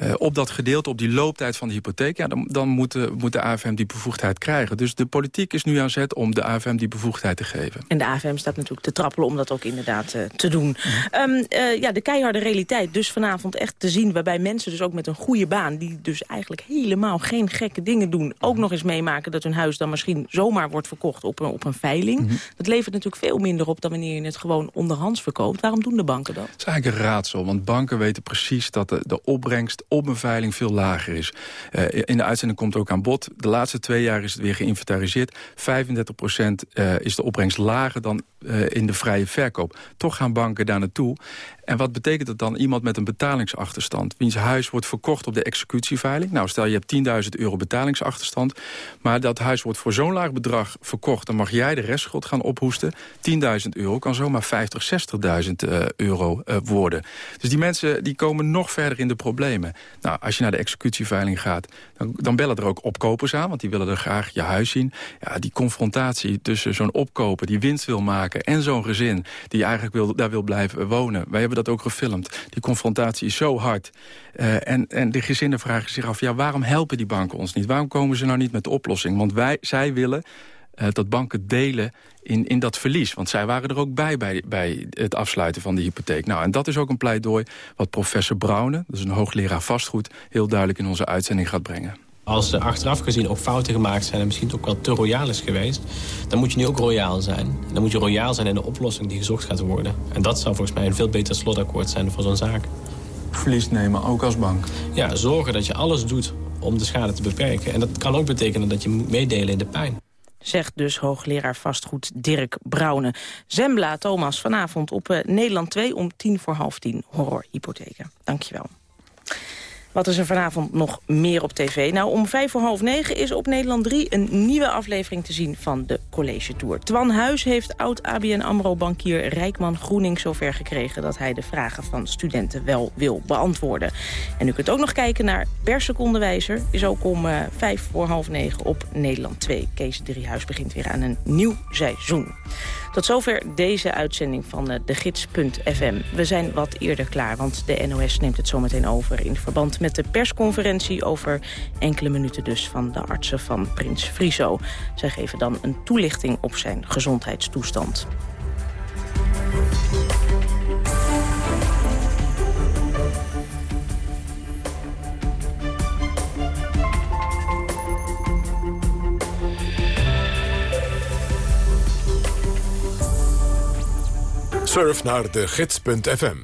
uh, uh, op dat gedeelte, op die looptijd van de hypotheek... Ja, dan, dan moet, de, moet de AFM die bevoegdheid krijgen. Dus de politiek is nu aan zet om de AFM die bevoegdheid te geven. En de AFM staat natuurlijk te trappelen om dat ook inderdaad uh, te doen. Um, uh, ja, de keiharde realiteit dus vanavond echt te zien... waarbij mensen dus ook met een goede baan... die dus eigenlijk helemaal geen gekke dingen doen... ook nog eens meemaken dat hun huis dan misschien zomaar wordt verkocht op een, op een veiling. Mm -hmm. Dat levert natuurlijk veel minder op dan wanneer je het gewoon onderhands verkoopt. Waarom doen de banken dat? Dat is eigenlijk een raadsel, want banken weten precies dat de, de opbrengst op een veiling veel lager is. Uh, in de uitzending komt ook aan bod. De laatste twee jaar is het weer geïnventariseerd. 35 procent uh, is de opbrengst lager dan uh, in de vrije verkoop. Toch gaan banken daar naartoe. En wat betekent dat dan? Iemand met een betalingsachterstand. Wiens huis wordt verkocht op de executieveiling. Nou, stel je hebt 10.000 euro betalingsachterstand. Maar dat huis wordt voor zo'n laag bedrag verkocht. Dan mag jij de restschuld gaan ophoesten. 10.000 euro kan zomaar 50, 60.000 uh, euro worden. Dus die mensen die komen nog verder in de problemen. Nou, als je naar de executieveiling gaat, dan, dan bellen er ook opkopers aan. Want die willen er graag je huis zien. Ja, die confrontatie tussen zo'n opkoper die winst wil maken... en zo'n gezin die eigenlijk wil, daar wil blijven wonen. Wij hebben dat ook gefilmd. Die confrontatie is zo hard. Uh, en, en de gezinnen vragen zich af, ja, waarom helpen die banken ons niet? Waarom komen ze nou niet met de oplossing? Want wij, zij willen uh, dat banken delen in, in dat verlies. Want zij waren er ook bij, bij bij het afsluiten van de hypotheek. Nou, en dat is ook een pleidooi wat professor Brouwen... dat is een hoogleraar vastgoed, heel duidelijk in onze uitzending gaat brengen. Als er achteraf gezien ook fouten gemaakt zijn en misschien ook wel te royaal is geweest... dan moet je nu ook royaal zijn. Dan moet je royaal zijn in de oplossing die gezocht gaat worden. En dat zou volgens mij een veel beter slotakkoord zijn voor zo'n zaak. Verlies nemen, ook als bank? Ja, zorgen dat je alles doet om de schade te beperken. En dat kan ook betekenen dat je moet meedelen in de pijn. Zegt dus hoogleraar vastgoed Dirk Brouwne. Zembla, Thomas, vanavond op uh, Nederland 2 om tien voor half tien. Horrorhypotheken. Dankjewel. Wat is er vanavond nog meer op tv? Nou, om vijf voor half negen is op Nederland 3 een nieuwe aflevering te zien van de College Tour. Twan Huis heeft oud-ABN AMRO-bankier Rijkman Groening zover gekregen... dat hij de vragen van studenten wel wil beantwoorden. En u kunt ook nog kijken naar Per Secondewijzer. Is ook om uh, vijf voor half negen op Nederland 2. Kees Driehuis begint weer aan een nieuw seizoen. Tot zover deze uitzending van uh, de gids.fm. We zijn wat eerder klaar, want de NOS neemt het zometeen over... in verband met de persconferentie over enkele minuten dus... van de artsen van Prins Friso. Zij geven dan een toelichting op zijn gezondheidstoestand. Surf naar de gids.fm.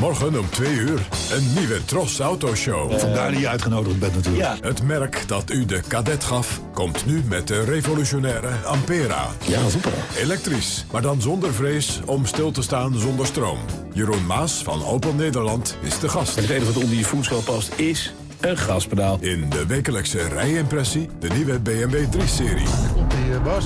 Morgen om twee uur een nieuwe Tros Autoshow. Uh, Vandaar dat je uitgenodigd bent natuurlijk. Ja. Het merk dat u de kadet gaf, komt nu met de revolutionaire Ampera. Ja, super. Elektrisch, maar dan zonder vrees om stil te staan zonder stroom. Jeroen Maas van Opel Nederland is de gast. En het enige wat onder je voetstel past is een gaspedaal. In de wekelijkse rijimpressie de nieuwe BMW 3-serie. Komt die uh, Bas?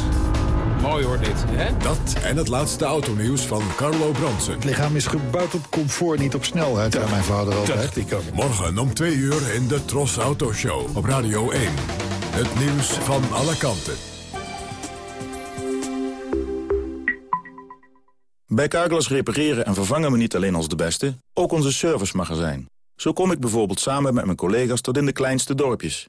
Mooi hoor dit, hè? Dat en het laatste autonieuws van Carlo Bronsen. Het lichaam is gebouwd op comfort, niet op snelheid, zei mijn vader altijd. Ik ook. Morgen om twee uur in de Tros Auto Show op Radio 1. Het nieuws van alle kanten. Bij Carglass repareren en vervangen we niet alleen als de beste, ook onze servicemagazijn. Zo kom ik bijvoorbeeld samen met mijn collega's tot in de kleinste dorpjes.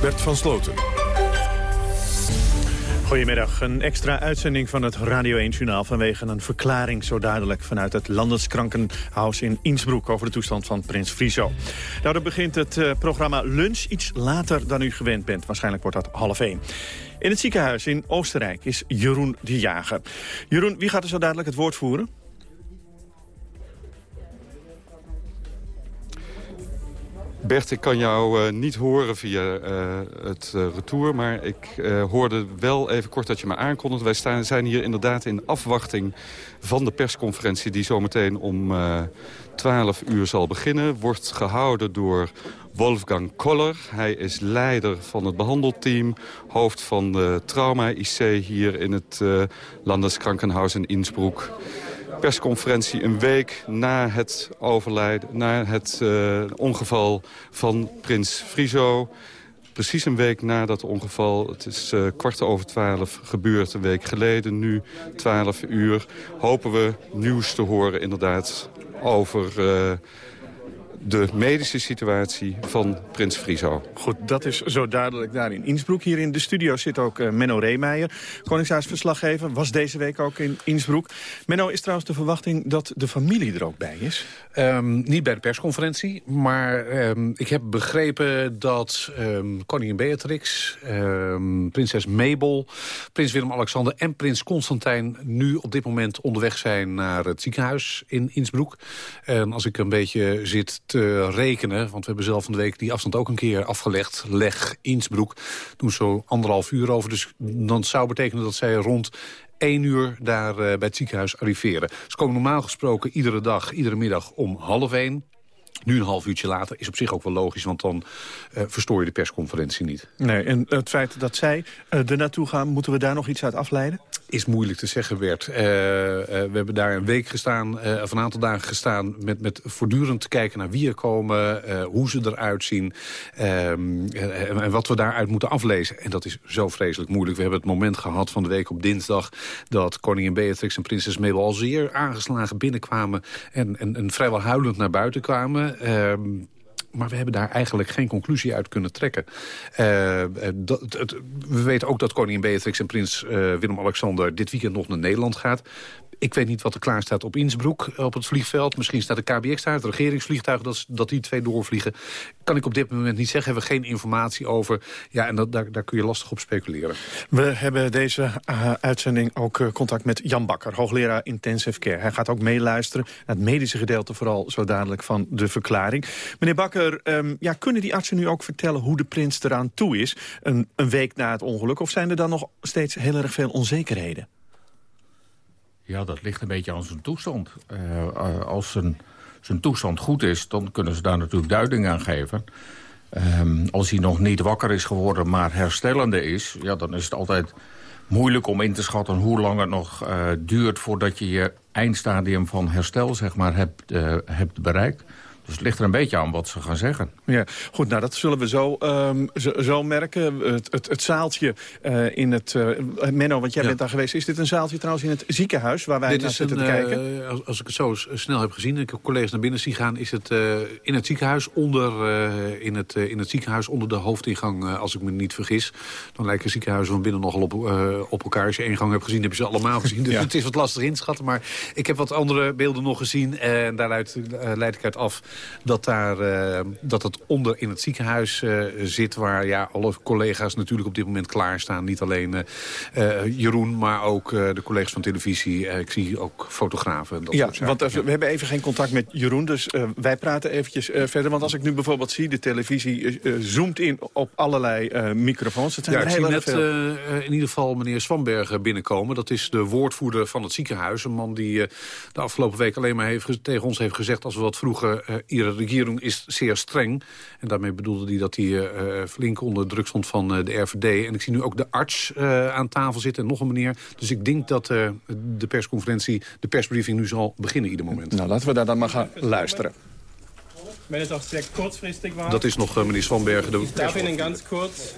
Bert van Sloten. Goedemiddag, een extra uitzending van het Radio 1-journaal... vanwege een verklaring zo duidelijk vanuit het Landeskrankenhaus in Innsbruck... over de toestand van prins Friso. Daardoor begint het uh, programma Lunch iets later dan u gewend bent. Waarschijnlijk wordt dat half één. In het ziekenhuis in Oostenrijk is Jeroen de Jager. Jeroen, wie gaat er zo duidelijk het woord voeren? Bert, ik kan jou uh, niet horen via uh, het uh, retour, maar ik hoorde wel even kort dat je me aankondigt. Wij staan, zijn hier inderdaad in afwachting van de persconferentie die zometeen om 12 uur zal beginnen. Wordt gehouden door Wolfgang Koller. Hij is leider van het behandelteam, hoofd van de trauma-IC hier in het Landeskrankenhaus in Innsbruck persconferentie een week na het overlijden, na het uh, ongeval van prins Friso. Precies een week na dat ongeval, het is uh, kwart over twaalf gebeurd, een week geleden. Nu twaalf uur hopen we nieuws te horen inderdaad over... Uh, de medische situatie van prins Friso. Goed, dat is zo duidelijk daar in Innsbruck. Hier in de studio zit ook uh, Menno Reemeijer, Koningshuisverslaggever. Was deze week ook in Innsbruck. Menno, is trouwens de verwachting dat de familie er ook bij is? Um, niet bij de persconferentie, maar um, ik heb begrepen dat um, koningin Beatrix, prinses Mabel, prins Willem-Alexander en prins Constantijn nu op dit moment onderweg zijn naar het ziekenhuis in Innsbruck. En als ik een beetje zit te rekenen, want we hebben zelf van de week die afstand ook een keer afgelegd, leg Innsbruck, doen zo anderhalf uur over. Dus dan zou betekenen dat zij rond één uur daar uh, bij het ziekenhuis arriveren. Ze komen normaal gesproken iedere dag, iedere middag om half één. Nu een half uurtje later is op zich ook wel logisch, want dan uh, verstoor je de persconferentie niet. Nee, en het feit dat zij uh, er naartoe gaan, moeten we daar nog iets uit afleiden? Is moeilijk te zeggen, Bert. Uh, we hebben daar een week gestaan, of een aantal dagen gestaan... met, met voortdurend te kijken naar wie er komen, hoe ze eruit zien... en, en wat we daaruit moeten aflezen. En dat is zo vreselijk moeilijk. We hebben het moment gehad van de week op dinsdag... dat koningin Beatrix en prinses Mabel al zeer aangeslagen binnenkwamen... en, en, en vrijwel huilend naar buiten kwamen... Uh, maar we hebben daar eigenlijk geen conclusie uit kunnen trekken. Dat, het, we weten ook dat koningin Beatrix en prins uh, Willem-Alexander... dit weekend nog naar Nederland gaat. Ik weet niet wat er klaar staat op Innsbruck, op het vliegveld. Misschien staat de KBX daar, het regeringsvliegtuig, dat, dat die twee doorvliegen. Kan ik op dit moment niet zeggen, hebben we geen informatie over. Ja, en dat, daar, kun je lastig op speculeren. We hebben deze uh, uitzending ook uh, contact met Jan Bakker, hoogleraar Intensive Care. Hij gaat ook meeluisteren naar het medische gedeelte vooral zo dadelijk van de verklaring. Meneer Bakker, um, ja, kunnen die artsen nu ook vertellen hoe de prins eraan toe is? Een, een week na het ongeluk, of zijn er dan nog steeds heel erg veel onzekerheden? Ja, dat ligt een beetje aan zijn toestand. Uh, als zijn, toestand goed is, dan kunnen ze daar natuurlijk duiding aan geven. Um, als hij nog niet wakker is geworden, maar herstellende is... Ja, dan is het altijd moeilijk om in te schatten hoe lang het nog uh, duurt... voordat je je eindstadium van herstel zeg maar, hebt, hebt bereikt. Dus het ligt er een beetje aan wat ze gaan zeggen. Ja, goed, nou dat zullen we zo, um, zo, zo, merken. Het, het, het zaaltje uh, in het... Uh, Menno, want jij ja. bent daar geweest. Is dit een zaaltje trouwens in het ziekenhuis waar wij dit naar zitten een, te kijken? Uh, als, als ik het zo snel heb gezien, ik heb collega's naar binnen zien gaan... is het in het ziekenhuis onder, in het, in het ziekenhuis onder de hoofdingang, als ik me niet vergis. Dan lijken ziekenhuizen van binnen nogal op, op elkaar. Als je één gang hebt gezien, heb je ze allemaal gezien. Dus ja. het is wat lastig inschatten. Maar ik heb wat andere beelden nog gezien. En daaruit leid ik uit af dat, daar, uh, dat het onder in het ziekenhuis uh, zit... waar ja, alle collega's natuurlijk op dit moment klaarstaan. Niet alleen uh, Jeroen, maar ook de collega's van televisie. ik zie ook fotografen. Dat ja, want we hebben even geen contact met Jeroen, dus wij praten eventjes verder. Want als ik nu bijvoorbeeld zie, de televisie zoomt in op allerlei microfoons. Het zijn ja, ik zie net in ieder geval meneer Swanberg binnenkomen. Dat is de woordvoerder van het ziekenhuis. Een man die de afgelopen week alleen maar heeft, tegen ons heeft gezegd... als we wat vroegen, ihre regering is zeer streng. En daarmee bedoelde hij dat hij flink onder druk stond van de RVD. En ik zie nu ook de arts aan tafel zitten en nog een meneer. Dus ik denk dat de persconferentie, de persbriefing nu zal beginnen ieder moment. Nou, laten we daar dan maar gaan luisteren. Wenn es auch sehr kurzfristig war. Dat is nog uh, meneer Swanbergen. De ich darf Ihnen ganz kurz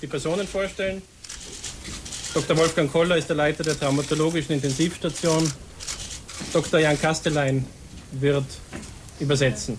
die Personen vorstellen. Dr. Wolfgang Koller ist der Leiter der traumatologischen Intensivstation. Dr. Jan Kastelein wird übersetzen.